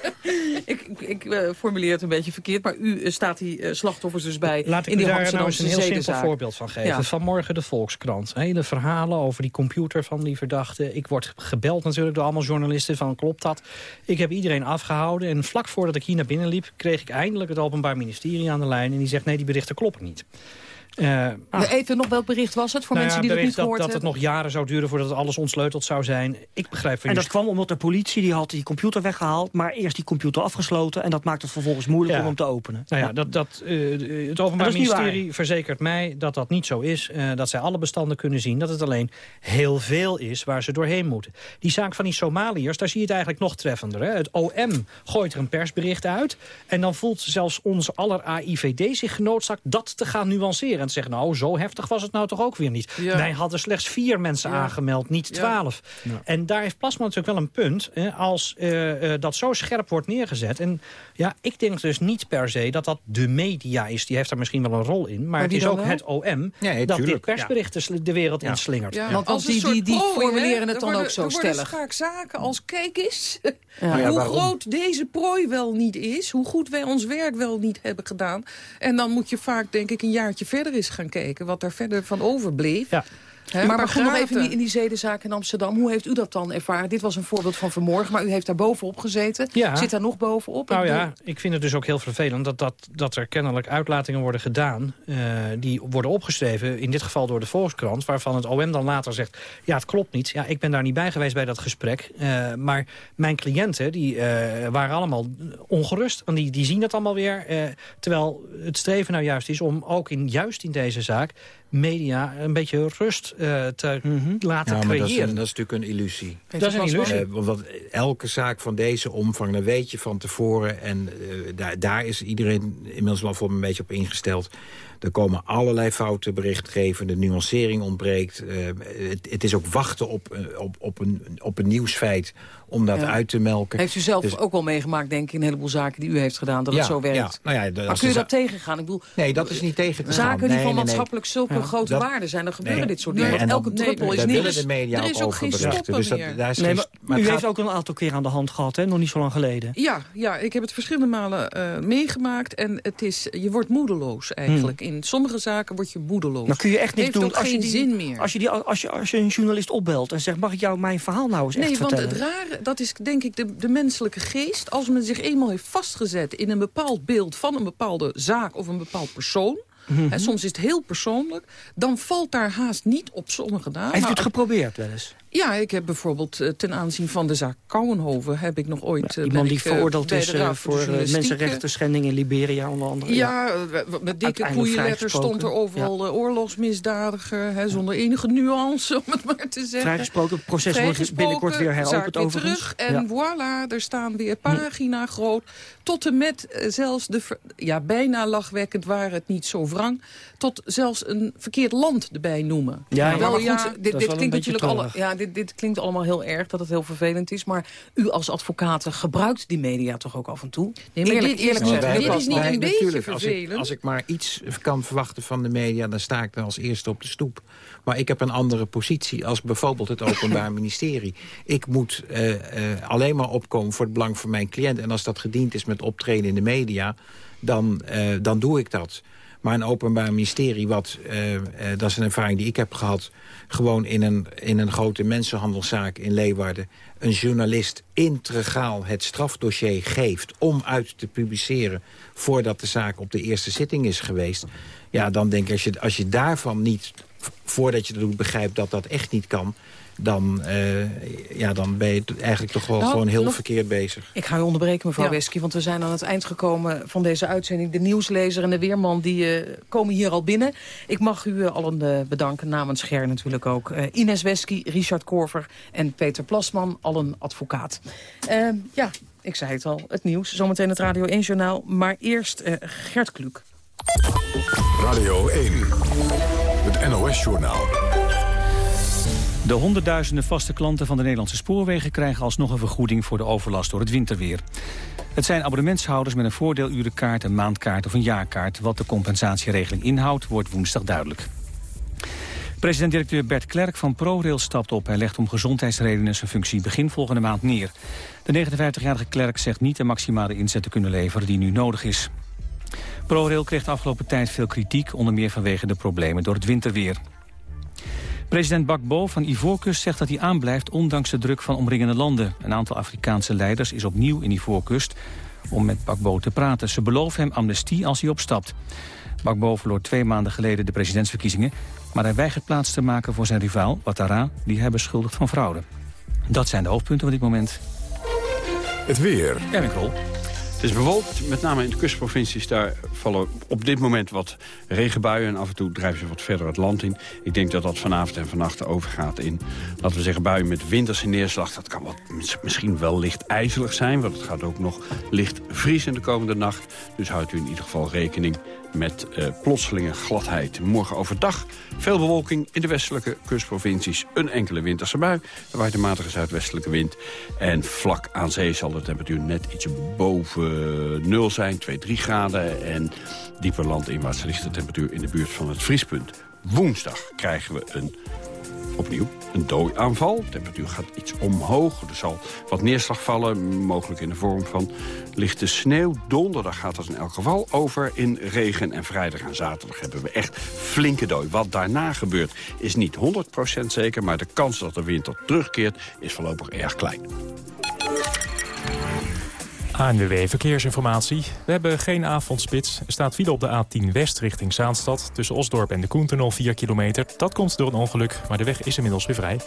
ik ik uh, formuleer het een beetje verkeerd, maar u staat die slachtoffers dus bij Laat ik in die daar nou eens een heel simpel voorbeeld van geven. Ja. Vanmorgen de Volkskrant. Hele verhalen over die computer van die verdachte. Ik word gebeld natuurlijk door allemaal journalisten van klopt dat? Ik heb iedereen afgehouden en vlak voordat ik hier naar binnen liep... kreeg ik eindelijk het Openbaar Ministerie aan de lijn... en die zegt nee, die berichten kloppen niet. Uh, ah. Even nog welk bericht was het voor nou mensen ja, die dat niet dat, gehoord dat het hebben? nog jaren zou duren voordat het alles ontsleuteld zou zijn. Ik begrijp van En dat kwam omdat de politie die had die computer weggehaald... maar eerst die computer afgesloten... en dat maakt het vervolgens moeilijk Ja. om hem te openen. Nou ja, dat, dat, uh, het Openbaar Dat Ministerie verzekert mij dat dat niet zo is. Uh, dat zij alle bestanden kunnen zien. Dat het alleen heel veel is waar ze doorheen moeten. Die zaak van die Somaliërs, daar zie je het eigenlijk nog treffender. Hè? Het OM gooit er een persbericht uit. En dan voelt zelfs onze aller AIVD zich genoodzaakt dat te gaan nuanceren. En te zeggen, nou, zo heftig was het nou toch ook weer niet. Ja. Wij hadden slechts vier mensen Ja. aangemeld, niet Ja. twaalf. En daar heeft Plasma natuurlijk wel een punt. Hè, als eh, eh, dat zo scherp wordt neergezet. En ja, ik denk dus niet per se dat dat de media is. Die heeft daar misschien wel een rol in. Maar, Maar het is ook wel? het OM Nee, dat dit tuurlijk. persbericht de wereld Ja. inslingert. Ja, Want als die- die- die prooi, formuleren het dan worden- ook zo er worden stellig. vaak zaken als, kijk eens, Ja. Ja, hoe groot deze prooi wel niet is. Hoe goed wij ons werk wel niet hebben gedaan. En dan moet je vaak, denk ik, een jaartje verder eens gaan kijken... wat daar verder van overbleef. Ja. Maar, paar goed, nog even in die, in die zedenzaak in Amsterdam. Hoe heeft u dat dan ervaren? Dit was een voorbeeld van vanmorgen, maar u heeft daar bovenop gezeten. Ja. Zit daar nog bovenop? Nou ja, ik vind het dus ook heel vervelend dat, dat, dat er kennelijk uitlatingen worden gedaan... eh, die worden opgeschreven, in dit geval door de Volkskrant... waarvan het OM dan later zegt, ja, het klopt niet. Ja, ik ben daar niet bij geweest bij dat gesprek. eh, maar mijn cliënten, die eh, waren allemaal ongerust. Want die, die zien dat allemaal weer. terwijl het streven nou juist is om ook in, juist in deze zaak... media een beetje rust eh, te laten Ja, maar dat is, creëren. een- dat is natuurlijk een illusie. Dat is een illusie. Eh, want wat- elke zaak van deze omvang, dat weet je van tevoren. En eh, daar, daar is iedereen inmiddels wel voor een beetje op ingesteld. Er komen allerlei foute berichtgeving, de nuancering ontbreekt. Eh, het, het is ook wachten op, op, op, een, op een nieuwsfeit om dat Ja. uit te melken. Heeft u zelf Dus- ook wel meegemaakt, denk ik, in een heleboel zaken die u heeft gedaan, dat ja, het zo werkt? Ja, nou ja, Maar kun je dat tegengaan? Ik bedoel, Nee, dat is niet tegen te gaan. zaken die Nee, van nee, nee. maatschappelijk zulke grote Dat- waarde zijn, dan gebeuren Nee. dit soort dingen. elke druppel nee, is de media Er is ook geen stoppen Dus dat, meer. daar is Nee, geen- maar, u heeft ook een aantal keer aan de hand gehad, hè? nog niet zo lang geleden. Ja, ja, ik heb het verschillende malen eh, meegemaakt. En het is, je wordt moedeloos eigenlijk. In sommige zaken word je moedeloos. Dan kun je echt niks Heeft doen als je, geen die, zin meer. Als, je die, als, je, als je een journalist opbelt en zegt... mag ik jou mijn verhaal nou eens echt Nee, want vertellen? het rare, dat is denk ik de, de menselijke geest. Als men zich eenmaal heeft vastgezet in een bepaald beeld van een bepaalde zaak of een bepaald persoon. Mhm. hè, soms is het heel persoonlijk. Dan valt daar haast niet op sommige dagen. Heeft u het geprobeerd wel eens? Ja, ik heb bijvoorbeeld eh, ten aanzien van de zaak Kouwenhoven... heb ik nog ooit... eh, Iemand die ik, eh, veroordeeld is voor mensenrechten schending in Liberia onder andere. Ja, met dikke koeienletters stond er overal eh, oorlogsmisdadiger. Hè, zonder enige nuance, om het maar te zeggen. Vrijgesproken, het proces wordt binnenkort weer heropend weer terug. En Ja. voilà, er staan weer pagina groot. Tot en met zelfs de, ja, bijna lachwekkend waren het niet zo wrang. Tot zelfs een verkeerd land erbij noemen. Ja, Ja, wel, maar goed, dit, klinkt natuurlijk alle, ja, dit, dit klinkt allemaal heel erg, dat het heel vervelend is. Maar u als advocaat gebruikt die media toch ook af en toe? Nee, maar Eerlijk- dit is, eerlijk niet- gezegd, dit is niet een beetje natuurlijk. Als ik, vervelend. als ik maar iets kan verwachten van de media... dan sta ik dan als eerste op de stoep. Maar ik heb een andere positie als bijvoorbeeld het Openbaar Ministerie. Ik moet eh, eh, alleen maar opkomen voor het belang van mijn cliënt. En als dat gediend is met optreden in de media, dan, eh, dan doe ik dat. Maar een openbaar ministerie, wat, dat is een ervaring die ik heb gehad... gewoon in een, in een grote mensenhandelszaak in Leeuwarden... een journalist integraal het strafdossier geeft om uit te publiceren... voordat de zaak op de eerste zitting is geweest... ja, dan denk ik, als je, als je daarvan niet, voordat je dat begrijpt dat dat echt niet kan dan, uh, ja, dan ben je eigenlijk toch wel nou, gewoon heel verkeerd bezig. Ik ga u onderbreken, mevrouw ja. Wesky, want we zijn aan het eind gekomen van deze uitzending. De nieuwslezer en de weerman die uh, komen hier al binnen. Ik mag u uh, allen bedanken, namens Ger natuurlijk ook. Ines Wesky, Richard Korver en Peter Plasman, allen advocaat. Ehm, ja, ik zei het al, het nieuws. Zometeen het Radio 1-journaal, maar eerst Gert Kluk. Radio 1, het NOS-journaal. De honderdduizenden vaste klanten van de Nederlandse spoorwegen... krijgen alsnog een vergoeding voor de overlast door het winterweer. Het zijn abonnementshouders met een voordeelurenkaart, een maandkaart of een jaarkaart. Wat de compensatieregeling inhoudt, wordt woensdag duidelijk. President-directeur Bert Klerk van ProRail stapt op. Hij legt om gezondheidsredenen zijn functie begin volgende maand neer. De 59-jarige Klerk zegt niet de maximale inzet te kunnen leveren die nu nodig is. ProRail kreeg de afgelopen tijd veel kritiek, onder meer vanwege de problemen door het winterweer. President Bakbo van Ivoorkust zegt dat hij aanblijft ondanks de druk van omringende landen. Een aantal Afrikaanse leiders is opnieuw in Ivoorkust om met Bakbo te praten. Ze beloven hem amnestie als hij opstapt. Bakbo verloor twee maanden geleden de presidentsverkiezingen... maar hij weigert plaats te maken voor zijn rivaal, Ouattara... die hij beschuldigt van fraude. Dat zijn de hoofdpunten van dit moment. Het weer. Erwin Krol. Het is bewolkt, met name in de kustprovincies. Daar vallen op dit moment wat regenbuien... en af en toe drijven ze wat verder het land in. Ik denk dat dat vanavond en vannacht overgaat in... laten we zeggen, buien met winterse neerslag. Dat kan wat, misschien wel licht ijzelig zijn... want het gaat ook nog licht vriezen de komende nacht. Dus houdt u in ieder geval rekening met uh, plotselinge gladheid. Morgen overdag veel bewolking in de westelijke kustprovincies. Een enkele winterse bui. Waait een matige zuidwestelijke wind. En vlak aan zee zal de temperatuur net iets boven nul zijn. 2, 3 graden. En dieper landinwaarts ligt de temperatuur in de buurt van het vriespunt. Woensdag krijgen we een opnieuw een dooiaanval. De temperatuur gaat iets omhoog. Er zal wat neerslag vallen, mogelijk in de vorm van lichte sneeuw. Donderdag gaat dat in elk geval over in regen. En vrijdag en zaterdag hebben we echt flinke dooi. Wat daarna gebeurt is niet 100% zeker... maar de kans dat de winter terugkeert is voorlopig erg klein. ANWB Verkeersinformatie. We hebben geen avondspits. Er staat file op de A10 West richting Zaanstad... tussen Osdorp en de Koentunnel 4 kilometer. Dat komt door een ongeluk, maar de weg is inmiddels weer vrij.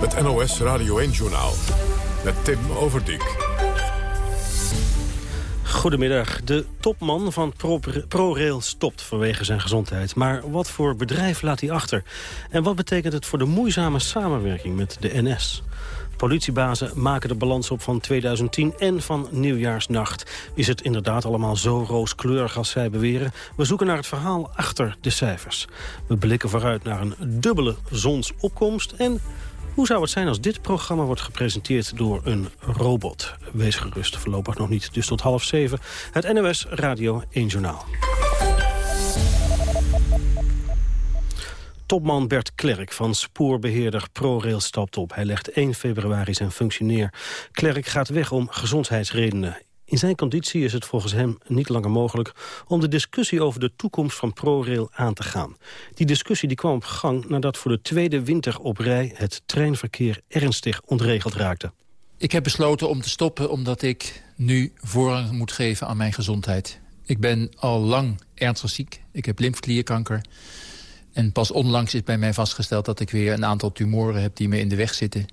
Het NOS Radio 1-journaal met Tim Overdijk. Goedemiddag. De topman van ProRail stopt vanwege zijn gezondheid. Maar wat voor bedrijf laat hij achter? En wat betekent het voor de moeizame samenwerking met de NS? Politiebazen maken de balans op van 2010 en van Nieuwjaarsnacht. Is het inderdaad allemaal zo rooskleurig als zij beweren? We zoeken naar het verhaal achter de cijfers. We blikken vooruit naar een dubbele zonsopkomst... en hoe zou het zijn als dit programma wordt gepresenteerd door een robot? Wees gerust, voorlopig nog niet. Dus tot half zeven, het NOS Radio 1 Journaal. Topman Bert Klerk van spoorbeheerder ProRail stapt op. Hij legt 1 februari zijn functie neer. Klerk gaat weg om gezondheidsredenen. In zijn conditie is het volgens hem niet langer mogelijk... om de discussie over de toekomst van ProRail aan te gaan. Die discussie die kwam op gang nadat voor de tweede winter op rij... het treinverkeer ernstig ontregeld raakte. Ik heb besloten om te stoppen omdat ik nu voorrang moet geven aan mijn gezondheid. Ik ben al lang ernstig ziek. Ik heb lymfklierkanker. En pas onlangs is bij mij vastgesteld dat ik weer een aantal tumoren heb die me in de weg zitten.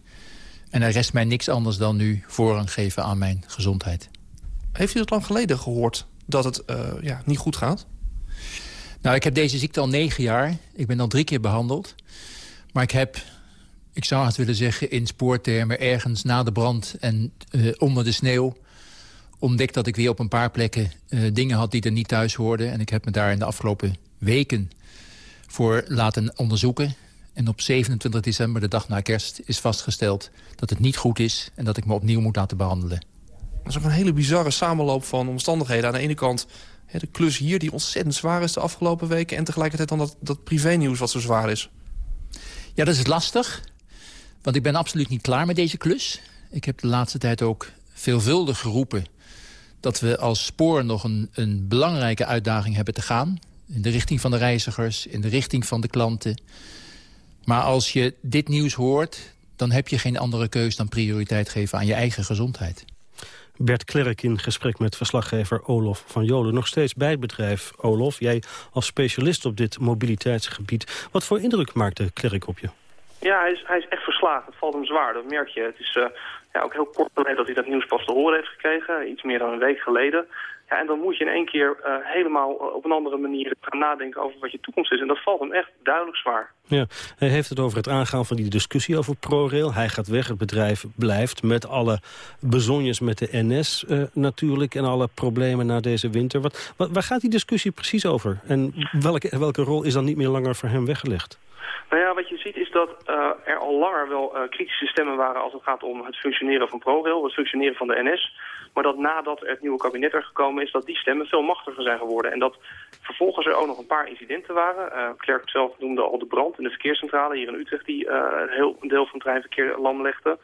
En er rest mij niks anders dan nu voorrang geven aan mijn gezondheid. Heeft u dat lang geleden gehoord dat het uh, ja, niet goed gaat? Nou, ik heb deze ziekte al negen jaar. Ik ben al drie keer behandeld. Maar ik heb, ik zou het willen zeggen in spoortermen... ergens na de brand en uh, onder de sneeuw ontdekt dat ik weer op een paar plekken uh, dingen had die er niet thuis hoorden. En ik heb me daar in de afgelopen weken voor laten onderzoeken. En op 27 december, de dag na kerst, is vastgesteld dat het niet goed is... en dat ik me opnieuw moet laten behandelen. Dat is ook een hele bizarre samenloop van omstandigheden. Aan de ene kant de klus hier die ontzettend zwaar is de afgelopen weken... en tegelijkertijd dan dat, dat privé-nieuws wat zo zwaar is. Ja, dat is lastig. Want ik ben absoluut niet klaar met deze klus. Ik heb de laatste tijd ook veelvuldig geroepen dat we als spoor nog een, een belangrijke uitdaging hebben te gaan. In de richting van de reizigers, in de richting van de klanten. Maar als je dit nieuws hoort, dan heb je geen andere keus dan prioriteit geven aan je eigen gezondheid. Bert Klerk in gesprek met verslaggever Olof van Jolen. Nog steeds bij het bedrijf, Olof. Jij als specialist op dit mobiliteitsgebied. Wat voor indruk maakte Klerk op je? Ja, hij is, hij is echt verslagen. Het valt hem zwaar, dat merk je. Het is uh, ja, ook heel kort geleden dat hij dat nieuws pas te horen heeft gekregen. Iets meer dan een week geleden. Ja, en dan moet je in één keer uh, helemaal op een andere manier gaan nadenken over wat je toekomst is. En dat valt hem echt duidelijk zwaar. Ja, hij heeft het over het aangaan van die discussie over ProRail. Hij gaat weg, het bedrijf blijft met alle bezonjes met de NS uh, natuurlijk... en alle problemen na deze winter. Wat, wat, waar gaat die discussie precies over? En welke, welke rol is dan niet meer langer voor hem weggelegd? Nou ja, wat je ziet is dat uh, er al langer wel uh, kritische stemmen waren als het gaat om het functioneren van ProRail, het functioneren van de NS. Maar dat nadat het nieuwe kabinet er gekomen is, dat die stemmen veel machtiger zijn geworden. En dat vervolgens er ook nog een paar incidenten waren. Uh, Klerk zelf noemde al de brand in de verkeerscentrale hier in Utrecht, die een heel deel van het treinverkeer lam legde.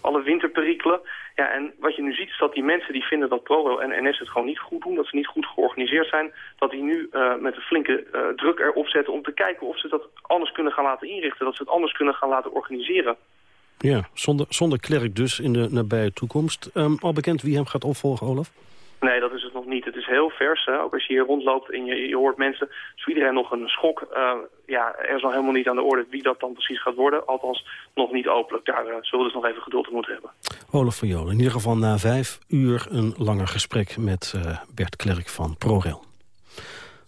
Alle winterperikelen. Ja, en wat je nu ziet is dat die mensen die vinden dat ProRail en NS het gewoon niet goed doen, dat ze niet goed georganiseerd zijn, dat die nu uh, met een flinke uh, druk erop zetten om te kijken of ze dat anders kunnen gaan laten inrichten, dat ze het anders kunnen gaan laten organiseren. Ja, zonder, zonder klerk dus in de nabije toekomst. Um, al bekend wie hem gaat opvolgen, Olaf? Nee, dat is het nog niet. Het is heel vers. Hè? Ook als je hier rondloopt en je, je hoort mensen... is voor iedereen nog een schok. Uh, ja, er is nog helemaal niet aan de orde wie dat dan precies gaat worden. Althans, nog niet openlijk. Daar uh, zullen we dus nog even geduld op moeten hebben. Olaf van Jolen, in ieder geval na vijf uur een langer gesprek... met uh, Bert Klerk van ProRail.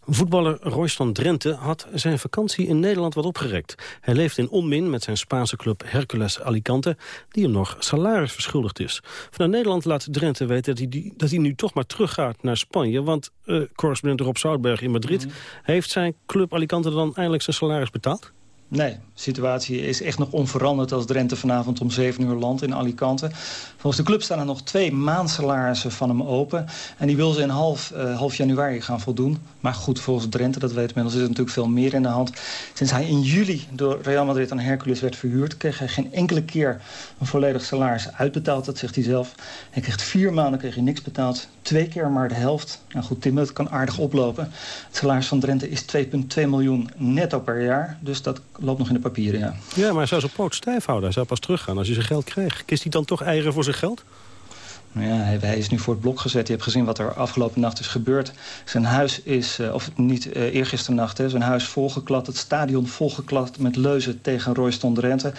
Voetballer Royston Drenthe had zijn vakantie in Nederland wat opgerekt. Hij leeft in onmin met zijn Spaanse club Hercules Alicante... die hem nog salaris verschuldigd is. Vanuit Nederland laat Drenthe weten dat hij, dat hij nu toch maar teruggaat naar Spanje... want uh, correspondent Rob Zoutberg in Madrid... Mm -hmm. heeft zijn club Alicante dan eindelijk zijn salaris betaald? Nee, de situatie is echt nog onveranderd als Drenthe vanavond om 7 uur landt in Alicante. Volgens de club staan er nog twee maandsalarissen van hem open. En die wil ze in half, uh, half januari gaan voldoen. Maar goed, volgens Drenthe, dat weten inmiddels, is er natuurlijk veel meer in de hand. Sinds hij in juli door Real Madrid aan Hercules werd verhuurd... kreeg hij geen enkele keer een volledig salaris uitbetaald, dat zegt hij zelf. Hij kreeg vier maanden kreeg hij niks betaald. Twee keer maar de helft. Nou goed, Tim, dat kan aardig oplopen. Het salaris van Drenthe is 2,2 miljoen netto per jaar. Dus dat loopt nog in de papieren, ja. Ja, maar hij zou zijn poot stijf houden. Hij zou pas teruggaan als hij zijn geld kreeg. Kist hij dan toch eieren voor zijn geld? Nou ja, hij, is nu voor het blok gezet. Je hebt gezien wat er afgelopen nacht is gebeurd. Zijn huis is, uh, of niet uh, eergisternacht, hè, zijn huis volgeklad. Het stadion volgeklad met leuzen tegen Royston Drenthe.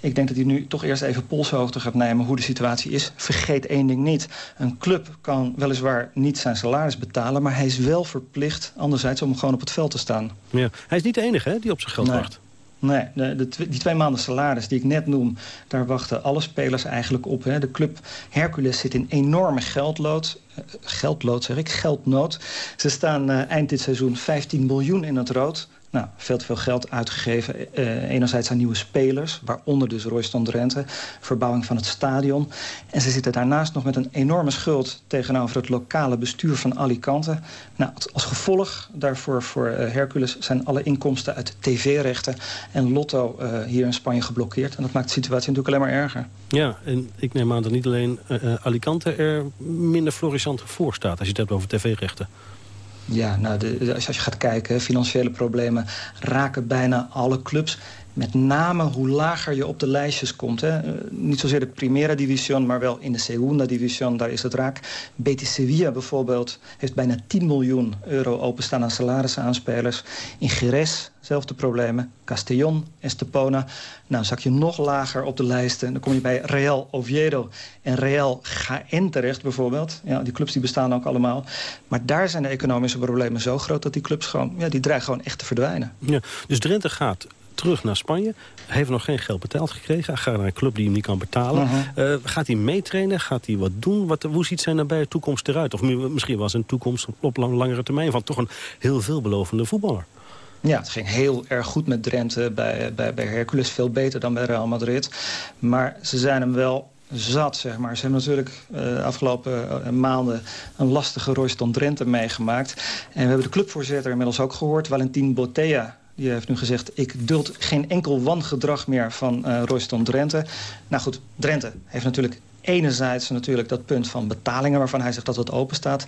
Ik denk dat hij nu toch eerst even polshoogte gaat nemen hoe de situatie is. Vergeet één ding niet. Een club kan weliswaar niet zijn salaris betalen... maar hij is wel verplicht anderzijds om gewoon op het veld te staan. Ja. Hij is niet de enige hè, die op zijn geld nee. wacht. Nee, de, de, die twee maanden salaris die ik net noem... daar wachten alle spelers eigenlijk op. Hè. De club Hercules zit in enorme geldlood. Uh, geldlood zeg ik, geldnood. Ze staan uh, eind dit seizoen 15 miljoen in het rood. Nou, veel te veel geld uitgegeven. Uh, enerzijds aan nieuwe spelers, waaronder dus Royston Drenthe. Verbouwing van het stadion. En ze zitten daarnaast nog met een enorme schuld... tegenover het lokale bestuur van Alicante. Nou, als gevolg daarvoor voor uh, Hercules zijn alle inkomsten uit tv-rechten... en lotto uh, hier in Spanje geblokkeerd. En dat maakt de situatie natuurlijk alleen maar erger. Ja, en ik neem aan dat niet alleen Alicante er minder florissant voor staat... als je het hebt over tv-rechten. Ja, nou, de, als je gaat kijken, financiële problemen raken bijna alle clubs. Met name hoe lager je op de lijstjes komt. Hè. Uh, niet zozeer de Primera Division, maar wel in de Segunda Division. Daar is het raak. Betis Sevilla bijvoorbeeld heeft bijna 10 miljoen euro openstaan aan salarissen aan spelers. In Jerez, zelfde problemen. Castellón, Estepona. Nou, zak je nog lager op de lijsten. Dan kom je bij Real Oviedo en Real Jaén terecht bijvoorbeeld. Ja, die clubs die bestaan ook allemaal. Maar daar zijn de economische problemen zo groot... dat die clubs gewoon, ja, die dreigen gewoon echt te verdwijnen. Ja, dus Drenthe gaat terug naar Spanje. Hij heeft nog geen geld betaald gekregen. Hij gaat naar een club die hem niet kan betalen. Uh -huh. uh, gaat hij meetrainen? Gaat hij wat doen? Wat, hoe ziet zijn nabije toekomst eruit? Of misschien was een toekomst op lang, langere termijn... van toch een heel veelbelovende voetballer. Ja, het ging heel erg goed met Drenthe bij, bij, bij Hercules. Veel beter dan bij Real Madrid. Maar ze zijn hem wel zat, zeg maar. Ze hebben natuurlijk de uh, afgelopen uh, maanden een lastige Royston Drenthe meegemaakt. En we hebben de clubvoorzitter inmiddels ook gehoord, Valentin Bottea. Die heeft nu gezegd, ik duld geen enkel wangedrag meer van uh, Royston Drenthe. Nou goed, Drenthe heeft natuurlijk Enerzijds natuurlijk dat punt van betalingen... waarvan hij zegt dat het open staat.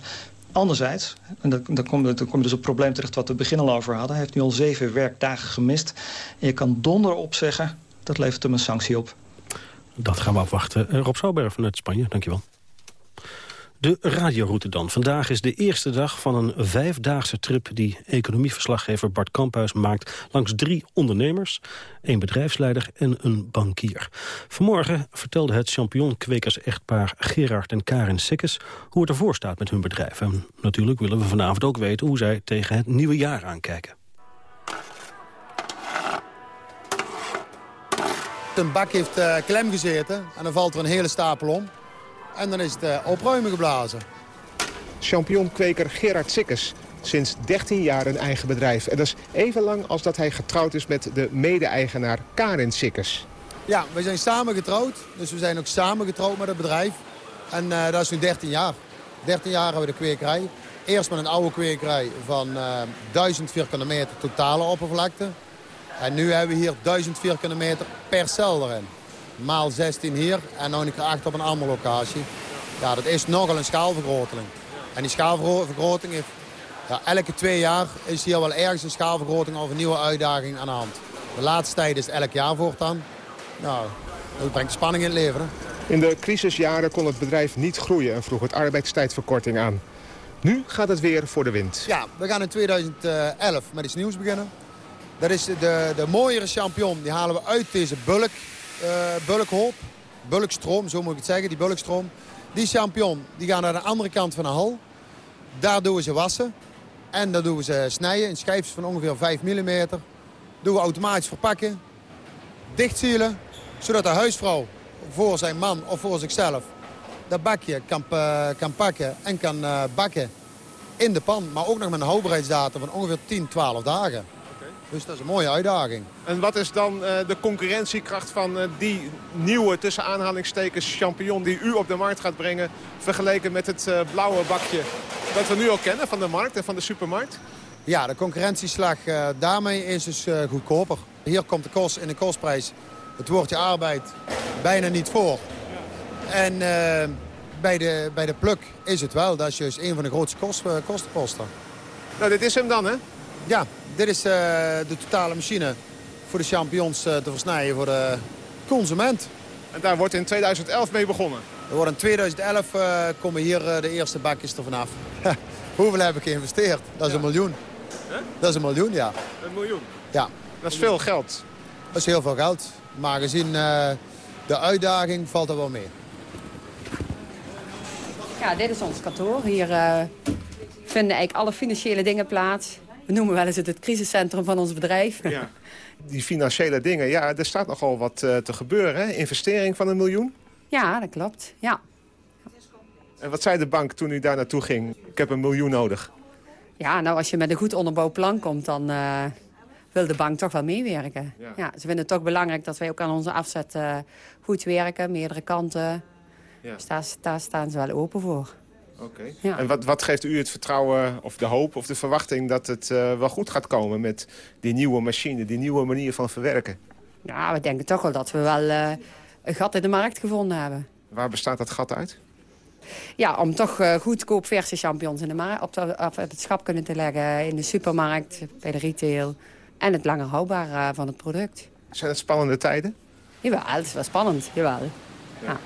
Anderzijds, en dan, dan, kom, kom je dus op het probleem terecht... wat we begin al over hadden. Hij heeft nu al zeven werkdagen gemist. En je kan donder op zeggen, dat levert hem een sanctie op. Dat gaan we afwachten. Eh, Rob Souberg vanuit Spanje, dankjewel. De radioroute dan. Vandaag is de eerste dag van een vijfdaagse trip... die economieverslaggever Bart Kamphuis maakt... langs drie ondernemers, een bedrijfsleider en een bankier. Vanmorgen vertelde het champignonkweekers-echtpaar Gerard en Karin Sikkes... hoe het ervoor staat met hun bedrijf. En natuurlijk willen we vanavond ook weten hoe zij tegen het nieuwe jaar aankijken. Een bak heeft uh, klem gezeten en dan valt er een hele stapel om. En dan is het uh, opruimen geblazen. Champignonkweker Gerard Sikkes. Sinds 13 jaar een eigen bedrijf. En dat is even lang als dat hij getrouwd is met de mede-eigenaar Karin Sikkes. Ja, we zijn samen getrouwd. Dus we zijn ook samen getrouwd met het bedrijf. En uh, dat is nu 13 jaar. 13 jaar hebben we de kwekerij. Eerst met een oude kwekerij van uh, 1000 vierkante meter totale oppervlakte. En nu hebben we hier 1000 vierkante meter per cel erin maal 16 hier en nog een keer 8 op een andere locatie. Ja, dat is nogal een schaalvergroting. En die schaalvergroting heeft... Ja, elke twee jaar is hier wel ergens een schaalvergroting of een nieuwe uitdaging aan de hand. De laatste tijd is elk jaar voortaan. Nou, dat brengt spanning in het leven. In de crisisjaren kon het bedrijf niet groeien en vroeg het arbeidstijdverkorting aan. Nu gaat het weer voor de wind. Ja, we gaan in 2011 met iets nieuws beginnen. Dat is de, de mooiere champignon. Die halen we uit deze bulk uh, bulkhoop, bulkstroom, zo moet ik het zeggen, die bulkstroom. Die champignon die gaan naar de andere kant van de hal. Daar doen ze wassen. En dan doen ze snijden in schijfjes van ongeveer 5 mm. Doen we automatisch verpakken. Dichtzielen. Zodat de huisvrouw voor zijn man of voor zichzelf dat bakje kan, uh, kan pakken en kan uh, bakken in de pan. Maar ook nog met een houdbaarheidsdatum van ongeveer 10, 12 dagen. Dus dat is een mooie uitdaging. En wat is dan uh, de concurrentiekracht van uh, die nieuwe, tussen aanhalingstekens, champignon... die u op de markt gaat brengen, vergeleken met het uh, blauwe bakje... dat we nu al kennen van de markt en van de supermarkt? Ja, de concurrentieslag daarmee is dus goedkoper. Hier komt de kost in de kostprijs het woordje arbeid bijna niet voor. En bij, de, bij de pluk is het wel. Dat is dus een van de grootste kost, kostenposten. Nou, dit is hem dan, hè? Ja, dit is uh, de totale machine voor de champignons uh, te versnijden voor de consument. En daar wordt in 2011 mee begonnen? Er wordt in 2011 uh, komen hier de eerste bakjes er vanaf. Hoeveel heb ik geïnvesteerd? Dat is ja. een miljoen. Huh? Dat is een miljoen, ja. Een miljoen? Ja. Dat is veel geld. Dat is heel veel geld. Maar gezien de uitdaging valt er wel mee. Ja, dit is ons kantoor. Hier vinden eigenlijk alle financiële dingen plaats. We noemen wel eens het, het crisiscentrum van ons bedrijf. Ja. Die financiële dingen, ja, er staat nogal wat uh, te gebeuren. Hè? Investering van een miljoen? Ja, dat klopt. Ja. En wat zei de bank toen u daar naartoe ging? Ik heb een miljoen nodig. Ja, nou als je met een goed onderbouwd plan komt, dan uh, wil de bank toch wel meewerken. Ja. ja. ze vinden het toch belangrijk dat wij ook aan onze afzet uh, goed werken, meerdere kanten. Ja. Dus daar, daar staan ze wel open voor. Oké. Ja. En wat, wat geeft u het vertrouwen of de hoop of de verwachting dat het uh, wel goed gaat komen met die nieuwe machine, die nieuwe manier van verwerken? Ja, we denken toch wel dat we wel uh, een gat in de markt gevonden hebben. Waar bestaat dat gat uit? Ja, om toch uh, goedkoop verse champignons in de op, de, op, het schap kunnen te leggen in de supermarkt, bij de retail. En het langer houdbaar van het product. Zijn het spannende tijden? Jawel, het is wel spannend, jawel. Ja. ja.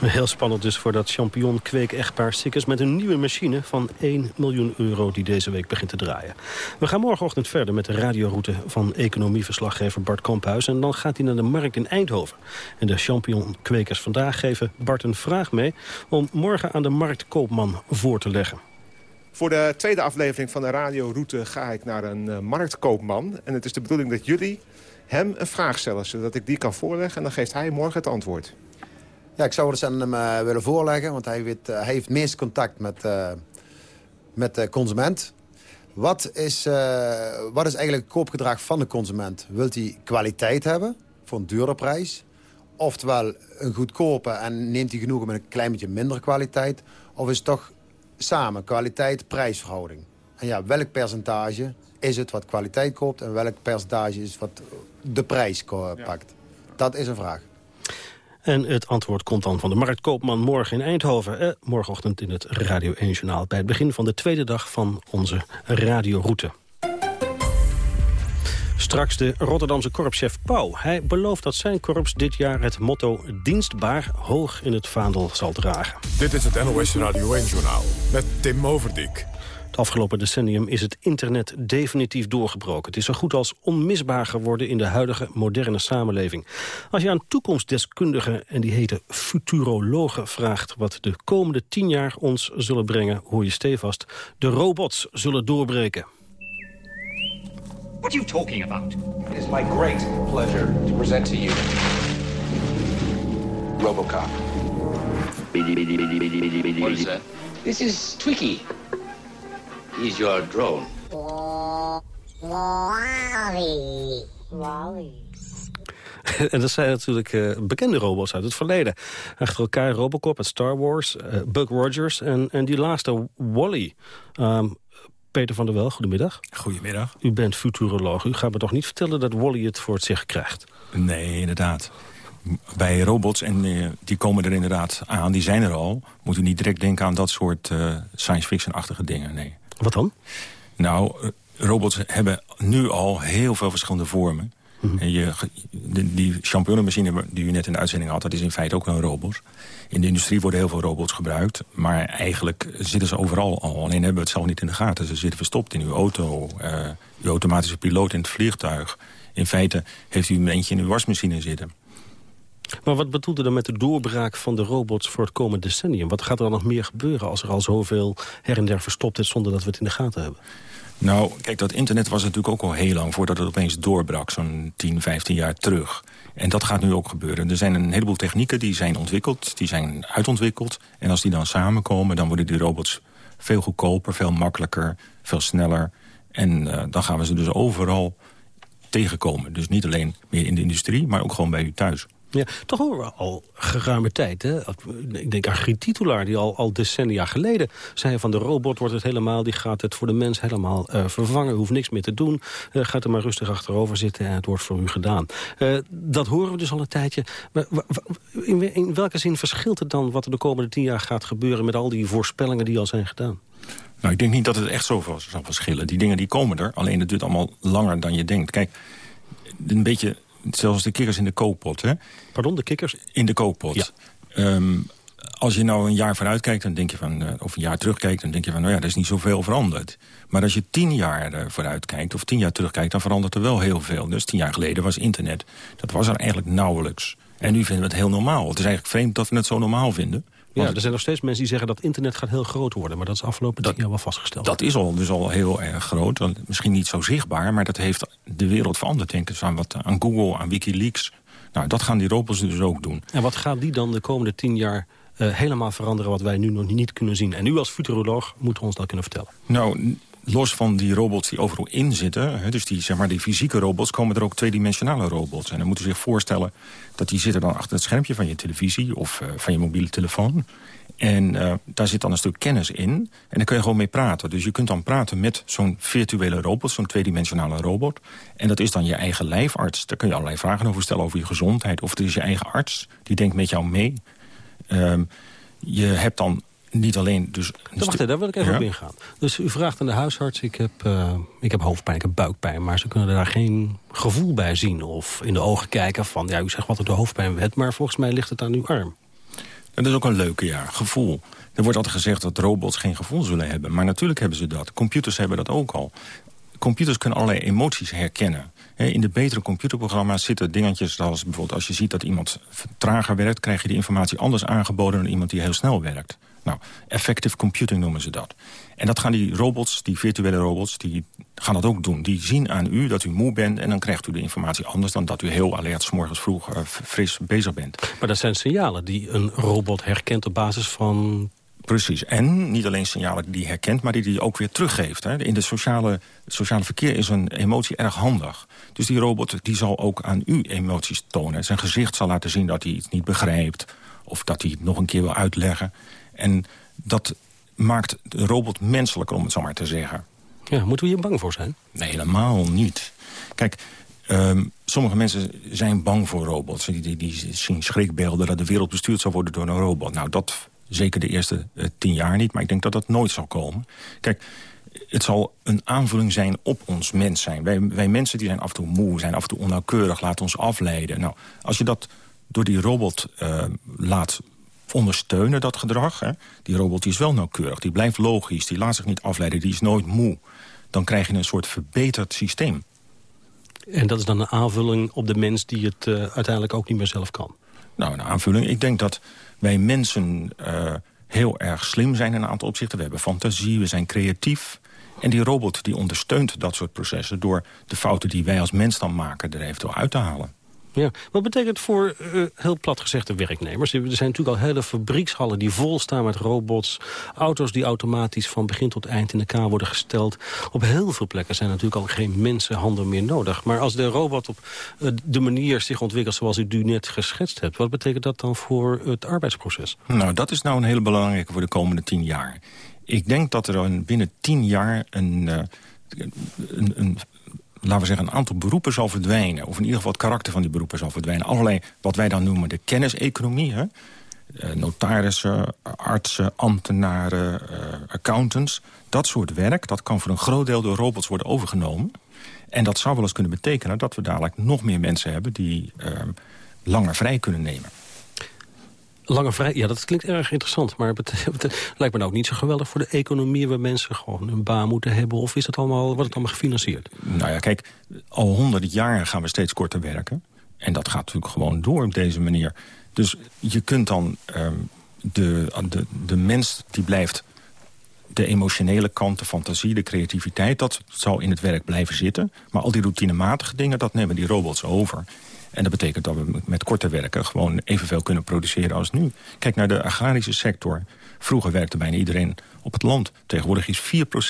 Heel spannend dus voor dat champignon-kweek-echtpaar Sikkers... met een nieuwe machine van 1 miljoen euro die deze week begint te draaien. We gaan morgenochtend verder met de radioroute van economieverslaggever Bart Kamphuis. En dan gaat hij naar de markt in Eindhoven. En de champignon-kwekers vandaag geven Bart een vraag mee... om morgen aan de markt Koopman voor te leggen. Voor de tweede aflevering van de radioroute ga ik naar een uh, marktkoopman. En het is de bedoeling dat jullie hem een vraag stellen... zodat ik die kan voorleggen en dan geeft hij morgen het antwoord. Ja, ik zou het aan hem uh, willen voorleggen, want hij, weet, hij heeft meest contact met, uh, met de consument. Wat is, wat is eigenlijk het koopgedrag van de consument? Wilt hij kwaliteit hebben voor een dure prijs? Oftewel een goedkope en neemt hij genoegen met een klein beetje minder kwaliteit? Of is het toch samen kwaliteit-prijsverhouding? En ja, welk percentage is het wat kwaliteit koopt... en welk percentage is wat de prijs pakt? Dat is een vraag. En het antwoord komt dan van de marktkoopman morgen in Eindhoven. Eh, morgenochtend in het Radio 1 Journaal. Bij het begin van de tweede dag van onze radioroute. Straks de Rotterdamse korpschef Pauw. Hij belooft dat zijn korps dit jaar het motto dienstbaar hoog in het vaandel zal dragen. Dit is het NOS Radio 1-journaal met Tim Overdijk. Het afgelopen decennium is het internet definitief doorgebroken. Het is zo goed als onmisbaar geworden in de huidige moderne samenleving. Als je aan toekomstdeskundigen, en die heten futurologen, vraagt... wat de komende tien jaar ons zullen brengen, hoor je stevast... de robots zullen doorbreken. What are you talking about? It is my great pleasure to present to you Robocop. What is that? This is Twiki. He's your drone. en dat zijn natuurlijk uh, bekende robots uit het verleden. Achter elkaar Robocop uit Star Wars, uh, Buck Rogers en, en die laatste Wally. Um, Peter van der Wel, goedemiddag. Goedemiddag. U bent futuroloog. U gaat me toch niet vertellen dat Wally het voor het zeggen krijgt? Nee, inderdaad. Bij robots, en uh, die komen er inderdaad aan, die zijn er al... moet u niet direct denken aan dat soort uh, science fiction-achtige dingen, nee. Wat dan? Nou, robots hebben nu al heel veel verschillende vormen. Mhm. En je, de, die champignonmachine die u net in de uitzending had... dat is in feite ook een robot. In de industrie worden heel veel robots gebruikt. Maar eigenlijk zitten ze overal al. Alleen hebben we het zelf niet in de gaten. Ze zitten verstopt in uw auto, uh, uw automatische piloot in het vliegtuig. In feite heeft u een eentje in uw wasmachine zitten. Maar wat bedoelt u dan met de doorbraak van de robots voor het komende decennium? Wat gaat er dan nog meer gebeuren als er al zoveel her en der verstopt is... zonder dat we het in de gaten hebben? Nou, kijk, dat internet was natuurlijk ook al heel lang... voordat het opeens doorbrak, zo'n 10, 15 jaar terug. En dat gaat nu ook gebeuren. Er zijn een heleboel technieken die zijn ontwikkeld, die zijn uitontwikkeld. En als die dan samenkomen, dan worden die robots veel goedkoper... veel makkelijker, veel sneller. En uh, dan gaan we ze dus overal tegenkomen. Dus niet alleen meer in de industrie, maar ook gewoon bij u thuis. Ja, toch al, al geruime tijd. Hè? Ik denk aan Titulaar, die al, al decennia geleden zei van de robot wordt het helemaal, die gaat het voor de mens helemaal uh, vervangen, hoeft niks meer te doen. Uh, gaat er maar rustig achterover zitten en het wordt voor u gedaan. Dat horen we dus al een tijdje. Maar, in, in welke zin verschilt het dan wat er de komende tien jaar gaat gebeuren met al die voorspellingen die al zijn gedaan? Nou, ik denk niet dat het echt zoveel zal verschillen. Die dingen die komen er, alleen het duurt allemaal langer dan je denkt. Kijk, een beetje zelfs de kikkers in de kookpot. Hè? Pardon, de kikkers? In de kookpot. Ja. Um, als je nou een jaar vooruit kijkt, dan denk je van, uh, of een jaar terugkijkt... dan denk je van, nou ja, er is niet zoveel veranderd. Maar als je tien jaar vooruit kijkt, of tien jaar terugkijkt... dan verandert er wel heel veel. Dus tien jaar geleden was internet, dat was er eigenlijk nauwelijks. En nu vinden we het heel normaal. Het is eigenlijk vreemd dat we het zo normaal vinden. Ja, er zijn nog steeds mensen die zeggen dat internet gaat heel groot worden. Maar dat is afgelopen tien jaar wel vastgesteld. Dat is al, dus al heel erg groot. Misschien niet zo zichtbaar, maar dat heeft de wereld veranderd. Denk ik aan, wat, aan Google, aan Wikileaks. Nou, dat gaan die robots dus ook doen. En wat gaat die dan de komende tien jaar uh, helemaal veranderen... wat wij nu nog niet kunnen zien? En u als futuroloog moet ons dat kunnen vertellen. Nou, los van die robots die overal in zitten... Hè, dus die, zeg maar, die fysieke robots, komen er ook tweedimensionale robots. En dan moeten we zich voorstellen dat die zitten dan achter het schermpje van je televisie... of uh, van je mobiele telefoon. En uh, daar zit dan een stuk kennis in. En daar kun je gewoon mee praten. Dus je kunt dan praten met zo'n virtuele robot, zo'n tweedimensionale robot. En dat is dan je eigen lijfarts. Daar kun je allerlei vragen over stellen over je gezondheid. Of het is je eigen arts, die denkt met jou mee. Um, je hebt dan niet alleen... Dus Wacht, daar wil ik even ja? op ingaan. Dus u vraagt aan de huisarts, ik heb, uh, ik heb hoofdpijn, ik heb buikpijn... maar ze kunnen daar geen gevoel bij zien of in de ogen kijken van... ja, u zegt wat er de hoofdpijn werd, maar volgens mij ligt het aan uw arm. Dat is ook een leuke, ja, gevoel. Er wordt altijd gezegd dat robots geen gevoel zullen hebben. Maar natuurlijk hebben ze dat. Computers hebben dat ook al. Computers kunnen allerlei emoties herkennen. In de betere computerprogramma's zitten dingetjes als bijvoorbeeld... als je ziet dat iemand trager werkt... krijg je die informatie anders aangeboden dan iemand die heel snel werkt. Nou, effective computing noemen ze dat. En dat gaan die robots, die virtuele robots, die gaan dat ook doen. Die zien aan u dat u moe bent en dan krijgt u de informatie anders... dan dat u heel alert s morgens vroeg uh, fris bezig bent. Maar dat zijn signalen die een robot herkent op basis van Precies. En niet alleen signalen die herkent, maar die die ook weer teruggeeft. Hè. In het sociale, sociale verkeer is een emotie erg handig. Dus die robot die zal ook aan u emoties tonen. Zijn gezicht zal laten zien dat hij iets niet begrijpt... of dat hij het nog een keer wil uitleggen. En dat maakt de robot menselijker, om het zo maar te zeggen. Ja, moeten we hier bang voor zijn? Nee, helemaal niet. Kijk, Ehm, sommige mensen zijn bang voor robots. Die, die, die zien schrikbeelden dat de wereld bestuurd zal worden door een robot. Nou, dat zeker de eerste uh, tien jaar niet. Maar ik denk dat dat nooit zal komen. Kijk, het zal een aanvulling zijn op ons mens zijn. Wij, wij mensen die zijn af en toe moe, zijn af en toe onnauwkeurig, laten ons afleiden. Nou, als je dat door die robot uh, laat ondersteunen, dat gedrag... Hè, die robot die is wel nauwkeurig, die blijft logisch, die laat zich niet afleiden... die is nooit moe, dan krijg je een soort verbeterd systeem. En dat is dan een aanvulling op de mens die het uh, uiteindelijk ook niet meer zelf kan? Nou, een aanvulling. Ik denk dat wij mensen uh, heel erg slim zijn in een aantal opzichten. We hebben fantasie, we zijn creatief. En die robot die ondersteunt dat soort processen... door de fouten die wij als mens dan maken er eventueel uit te halen. Ja. Wat betekent voor, uh, heel plat gezegd, de werknemers? Er zijn natuurlijk al hele fabriekshallen die vol staan met robots. Auto's die automatisch van begin tot eind in elkaar worden gesteld. Op heel veel plekken zijn natuurlijk al geen mensenhanden meer nodig. Maar als de robot op uh, de manier zich ontwikkelt zoals u net geschetst hebt... wat betekent dat dan voor het arbeidsproces? Nou, dat is nou een hele belangrijke voor de komende tien jaar. Ik denk dat er binnen tien jaar een, uh, een, een laten we zeggen, een aantal beroepen zal verdwijnen. Of in ieder geval het karakter van die beroepen zal verdwijnen. Allerlei, wat wij dan noemen de kenniseconomie. Hè? Uh, notarissen, artsen, ambtenaren, uh, accountants. Dat soort werk, dat kan voor een groot deel door robots worden overgenomen. En dat zou wel eens kunnen betekenen dat we dadelijk nog meer mensen hebben... die uh, langer vrij kunnen nemen. Lange vrij, ja, dat klinkt erg interessant. Maar het, lijkt me nou ook niet zo geweldig voor de economie... waar mensen gewoon een baan moeten hebben. Of is dat allemaal, wordt het allemaal gefinancierd? Nou ja, kijk, al honderden jaren gaan we steeds korter werken. En dat gaat natuurlijk gewoon door op deze manier. Dus je kunt dan um, de, de, de mens die blijft... de emotionele kant, de fantasie, de creativiteit... dat zal in het werk blijven zitten. Maar al die routinematige dingen, dat nemen die robots over... En dat betekent dat we met korte werken gewoon evenveel kunnen produceren als nu. Kijk naar de agrarische sector. Vroeger werkte bijna iedereen op het land. Tegenwoordig is 4%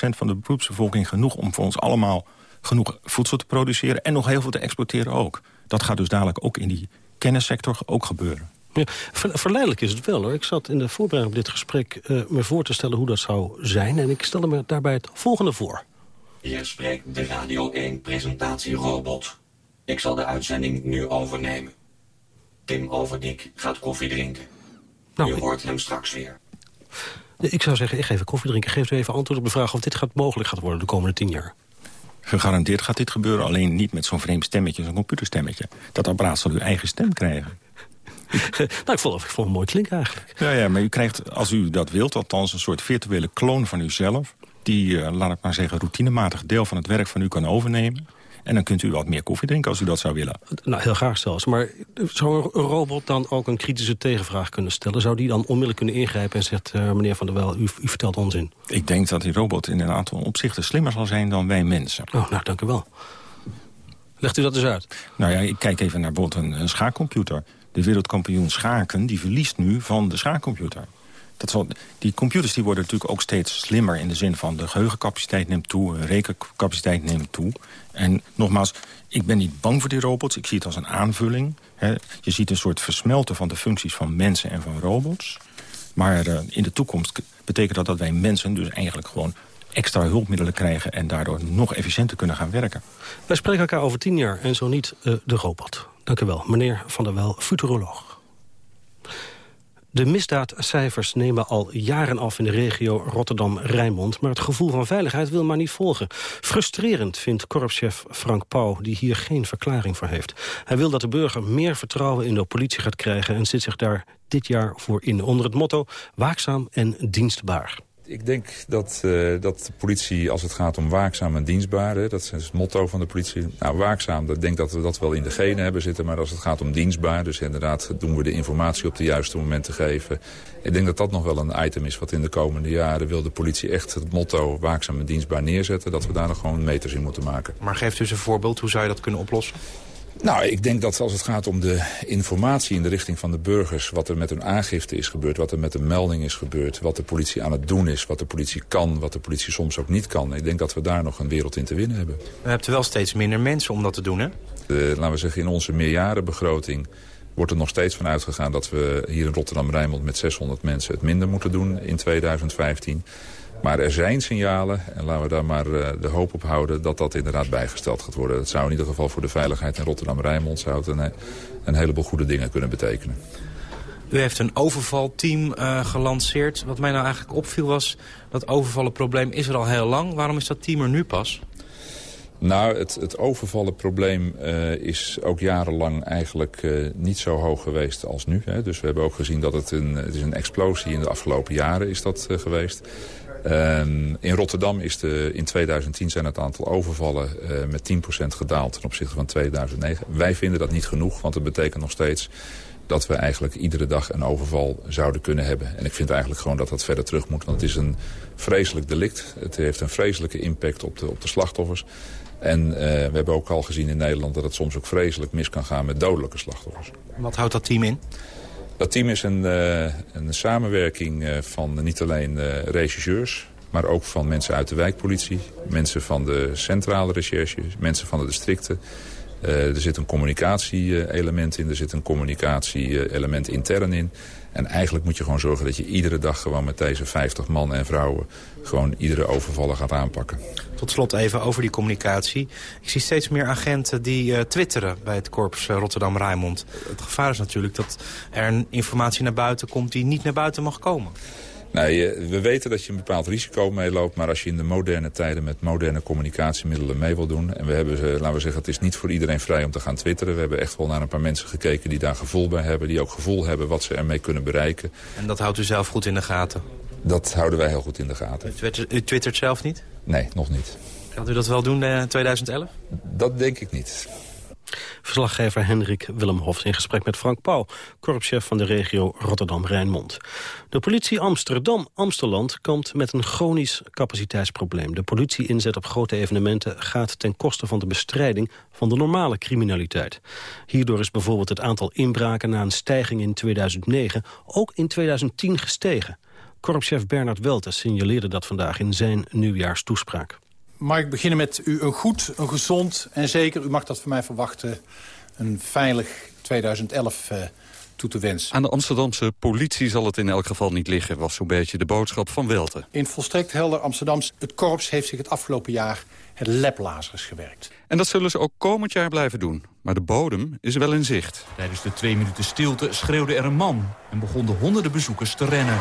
van de beroepsbevolking genoeg om voor ons allemaal genoeg voedsel te produceren... en nog heel veel te exporteren ook. Dat gaat dus dadelijk ook in die kennissector ook gebeuren. Ja, verleidelijk is het wel hoor. Ik zat in de voorbereiding op dit gesprek uh, me voor te stellen hoe dat zou zijn. En ik stelde me daarbij het volgende voor. Hier spreekt de Radio 1 presentatierobot. Ik zal de uitzending nu overnemen. Tim Overdiek gaat koffie drinken. Nou, U hoort hem straks weer. Ik zou zeggen, ik ga even koffie drinken. Geef u even antwoord op de vraag of dit gaat mogelijk gaat worden de komende tien jaar. Gegarandeerd gaat dit gebeuren, alleen niet met zo'n vreemd stemmetje, zo'n computerstemmetje. Dat apparaat zal uw eigen stem krijgen. nou, ik vond, ik vond het mooi klinken eigenlijk. Ja, ja, maar u krijgt, als u dat wilt, althans een soort virtuele kloon van uzelf... die, uh, laat ik maar zeggen, routinematig deel van het werk van u kan overnemen. En dan kunt u wat meer koffie drinken als u dat zou willen. Nou, heel graag zelfs. Maar zou een robot dan ook een kritische tegenvraag kunnen stellen? Zou die dan onmiddellijk kunnen ingrijpen en zegt... Uh, meneer Van der Wel, u, u, vertelt onzin? Ik denk dat die robot in een aantal opzichten slimmer zal zijn dan wij mensen. Oh, nou, dank u wel. Legt u dat eens uit? Nou ja, ik kijk even naar bijvoorbeeld een, een schaakcomputer. De wereldkampioen schaken, die verliest nu van de schaakcomputer. Dat die computers die worden natuurlijk ook steeds slimmer... in de zin van de geheugencapaciteit neemt toe, rekencapaciteit neemt toe. En nogmaals, ik ben niet bang voor die robots. Ik zie het als een aanvulling. Je ziet een soort versmelten van de functies van mensen en van robots. Maar uh, in de toekomst betekent dat dat wij mensen dus eigenlijk gewoon extra hulpmiddelen krijgen... en daardoor nog efficiënter kunnen gaan werken. Wij spreken elkaar over tien jaar en zo niet uh, de robot. Dank u wel, meneer Van der Wel, futuroloog. De misdaadcijfers nemen al jaren af in de regio Rotterdam-Rijnmond... maar het gevoel van veiligheid wil maar niet volgen. Frustrerend vindt korpschef Frank Pauw, die hier geen verklaring voor heeft. Hij wil dat de burger meer vertrouwen in de politie gaat krijgen... en zit zich daar dit jaar voor in onder het motto... waakzaam en dienstbaar ik denk dat, uh, dat de politie, als het gaat om waakzaam en dienstbaar... Hè, dat is het motto van de politie. Nou, waakzaam, ik denk dat we dat wel in de genen hebben zitten... maar als het gaat om dienstbaar, dus inderdaad doen we de informatie op de juiste momenten geven... ik denk dat dat nog wel een item is wat in de komende jaren... wil de politie echt het motto waakzaam en dienstbaar neerzetten... dat we daar nog gewoon meters in moeten maken. Maar geeft u eens een voorbeeld, hoe zou je dat kunnen oplossen? Nou, ik denk dat als het gaat om de informatie in de richting van de burgers... wat er met hun aangifte is gebeurd, wat er met een melding is gebeurd... wat de politie aan het doen is, wat de politie kan, wat de politie soms ook niet kan. Ik denk dat we daar nog een wereld in te winnen hebben. We hebben wel steeds minder mensen om dat te doen, hè? De, laten we zeggen, in onze meerjarenbegroting wordt er nog steeds van uitgegaan... dat we hier in Rotterdam-Rijnmond met 600 mensen het minder moeten doen in 2015... Maar er zijn signalen, en laten we daar maar de hoop op houden... dat dat inderdaad bijgesteld gaat worden. Dat zou in ieder geval voor de veiligheid in Rotterdam-Rijnmond... een, een heleboel goede dingen kunnen betekenen. U heeft een overvalteam uh, gelanceerd. Wat mij nou eigenlijk opviel was... dat overvallenprobleem is er al heel lang. Waarom is dat team er nu pas? Nou, het, het overvallenprobleem uh, is ook jarenlang eigenlijk uh, niet zo hoog geweest als nu. Hè. Dus we hebben ook gezien dat het een, het is een explosie in de afgelopen jaren is dat geweest. Ehm, in Rotterdam is de, in 2010 zijn het aantal overvallen met 10% gedaald ten opzichte van 2009. Wij vinden dat niet genoeg, want het betekent nog steeds dat we eigenlijk iedere dag een overval zouden kunnen hebben. En ik vind eigenlijk gewoon dat dat verder terug moet. Want het is een vreselijk delict. Het heeft een vreselijke impact op de, op de slachtoffers. En uh, we hebben ook al gezien in Nederland dat het soms ook vreselijk mis kan gaan met dodelijke slachtoffers. Wat houdt dat team in? Dat team is een, uh, een samenwerking uh, van niet alleen regisseurs... maar ook van mensen uit de wijkpolitie, mensen van de centrale recherche... mensen van de districten, er zit een communicatie-element in, er zit een communicatie-element intern in. En eigenlijk moet je gewoon zorgen dat je iedere dag gewoon met deze 50 man en vrouwen... gewoon iedere overvallen gaat aanpakken. Tot slot even over die communicatie. Ik zie steeds meer agenten die uh, twitteren bij het korps uh, Rotterdam-Rijnmond. Het gevaar is natuurlijk dat er informatie naar buiten komt die niet naar buiten mag komen. Nee, we weten dat je een bepaald risico meeloopt... maar als je in de moderne tijden met moderne communicatiemiddelen mee wil doen... en we hebben, laten we zeggen, het is niet voor iedereen vrij om te gaan twitteren. We hebben echt wel naar een paar mensen gekeken die daar gevoel bij hebben... die ook gevoel hebben wat ze ermee kunnen bereiken. En dat houdt u zelf goed in de gaten? Dat houden wij heel goed in de gaten. U twittert, u twittert zelf niet? Nee, nog niet. Gaat u dat wel doen in 2011? Dat denk ik niet. Verslaggever Hendrik Willemhofs in gesprek met Frank Pauw... korpschef van de regio Rotterdam-Rijnmond. De politie Amsterdam-Amsterland kampt met een chronisch capaciteitsprobleem. De politie-inzet op grote evenementen gaat ten koste van de bestrijding... van de normale criminaliteit. Hierdoor is bijvoorbeeld het aantal inbraken na een stijging in 2009... ook in 2010 gestegen. Korpschef Bernard Welter signaleerde dat vandaag in zijn nieuwjaarstoespraak. Mag ik beginnen met u een goed, een gezond en zeker, u mag dat van mij verwachten... een veilig 2011 uh, toe te wensen. Aan de Amsterdamse politie zal het in elk geval niet liggen... was zo'n beetje de boodschap van Welte. In volstrekt helder Amsterdams, het korps heeft zich het afgelopen jaar... het leplazers gewerkt. En dat zullen ze ook komend jaar blijven doen. Maar de bodem is wel in zicht. Tijdens de twee minuten stilte schreeuwde er een man... en begonnen honderden bezoekers te rennen.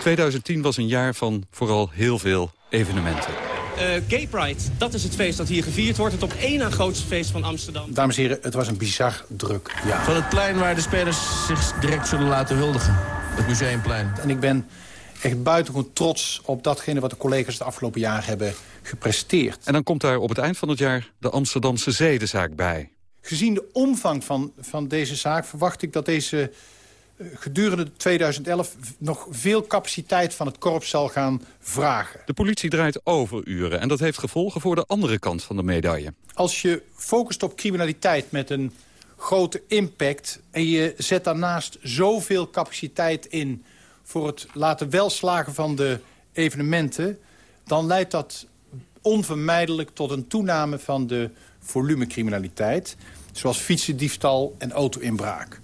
2010 was een jaar van vooral heel veel evenementen. Uh, Gay Pride, dat is het feest dat hier gevierd wordt. Het op één na grootste feest van Amsterdam. Dames en heren, het was een bizar druk jaar. Van het plein waar de spelers zich direct zullen laten huldigen. Het Museumplein. En ik ben echt buitengewoon trots op datgene wat de collega's het afgelopen jaar hebben gepresteerd. En dan komt daar op het eind van het jaar de Amsterdamse zedenzaak bij. Gezien de omvang van, van deze zaak verwacht ik dat deze gedurende 2011 nog veel capaciteit van het korps zal gaan vragen. De politie draait overuren en dat heeft gevolgen voor de andere kant van de medaille. Als je focust op criminaliteit met een grote impact... en je zet daarnaast zoveel capaciteit in voor het laten welslagen van de evenementen... dan leidt dat onvermijdelijk tot een toename van de volumecriminaliteit... zoals fietsendiefstal en auto-inbraak.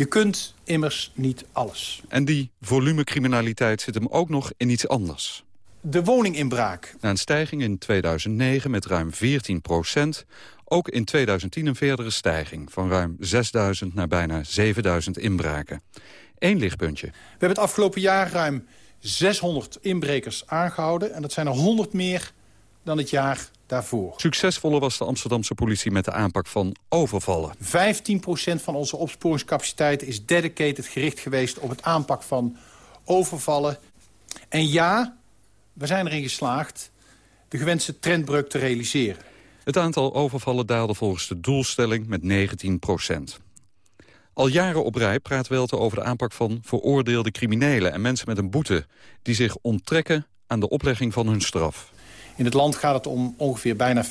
Je kunt immers niet alles. En die volumecriminaliteit zit hem ook nog in iets anders. De woninginbraak. Na een stijging in 2009 met ruim 14 procent... ook in 2010 een verdere stijging van ruim 6.000 naar bijna 7.000 inbraken. Eén lichtpuntje. We hebben het afgelopen jaar ruim 600 inbrekers aangehouden... en dat zijn er 100 meer dan het jaar daarvoor. Succesvoller was de Amsterdamse politie met de aanpak van overvallen. 15% van onze opsporingscapaciteit is dedicated gericht geweest... op het aanpak van overvallen. En ja, we zijn erin geslaagd de gewenste trendbreuk te realiseren. Het aantal overvallen daalde volgens de doelstelling met 19% Al jaren op rij praat Welte over de aanpak van veroordeelde criminelen... en mensen met een boete die zich onttrekken aan de oplegging van hun straf. In het land gaat het om ongeveer bijna 50.000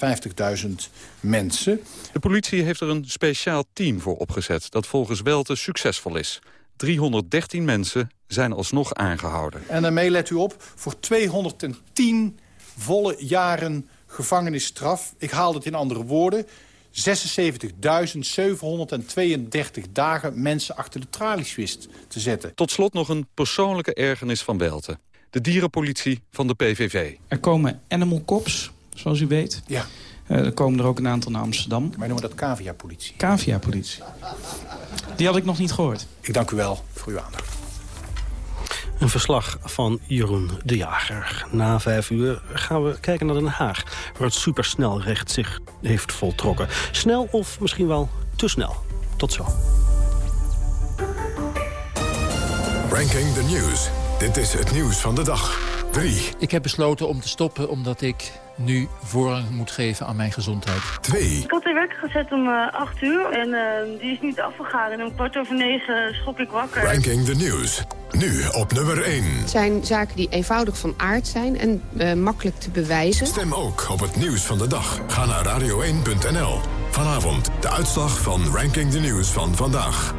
mensen. De politie heeft er een speciaal team voor opgezet... dat volgens Welte succesvol is. 313 mensen zijn alsnog aangehouden. En daarmee let u op, voor 210 volle jaren gevangenisstraf. Ik haal het in andere woorden. 76.732 dagen mensen achter de tralies wist te zetten. Tot slot nog een persoonlijke ergernis van Welte. De dierenpolitie van de PVV. Er komen animal cops, zoals u weet. Ja. Uh, er komen er ook een aantal naar Amsterdam. Wij noemen dat cavia-politie. Cavia-politie. Die had ik nog niet gehoord. Ik dank u wel voor uw aandacht. Een verslag van Jeroen de Jager. Na vijf uur gaan we kijken naar Den Haag... waar het supersnelrecht zich heeft voltrokken. Snel of misschien wel te snel. Tot zo. Ranking the News. Dit is het nieuws van de dag. 3. Ik heb besloten om te stoppen omdat ik nu voorrang moet geven aan mijn gezondheid. 2. Ik had de wekker gezet om uh, 8 uur en uh, die is niet afgegaan. En om kwart over negen schrok ik wakker. Ranking the News. Nu op nummer 1. Het zijn zaken die eenvoudig van aard zijn en uh, makkelijk te bewijzen. Stem ook op het nieuws van de dag. Ga naar radio1.nl. Vanavond de uitslag van Ranking the News van vandaag.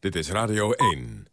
Dit is Radio 1.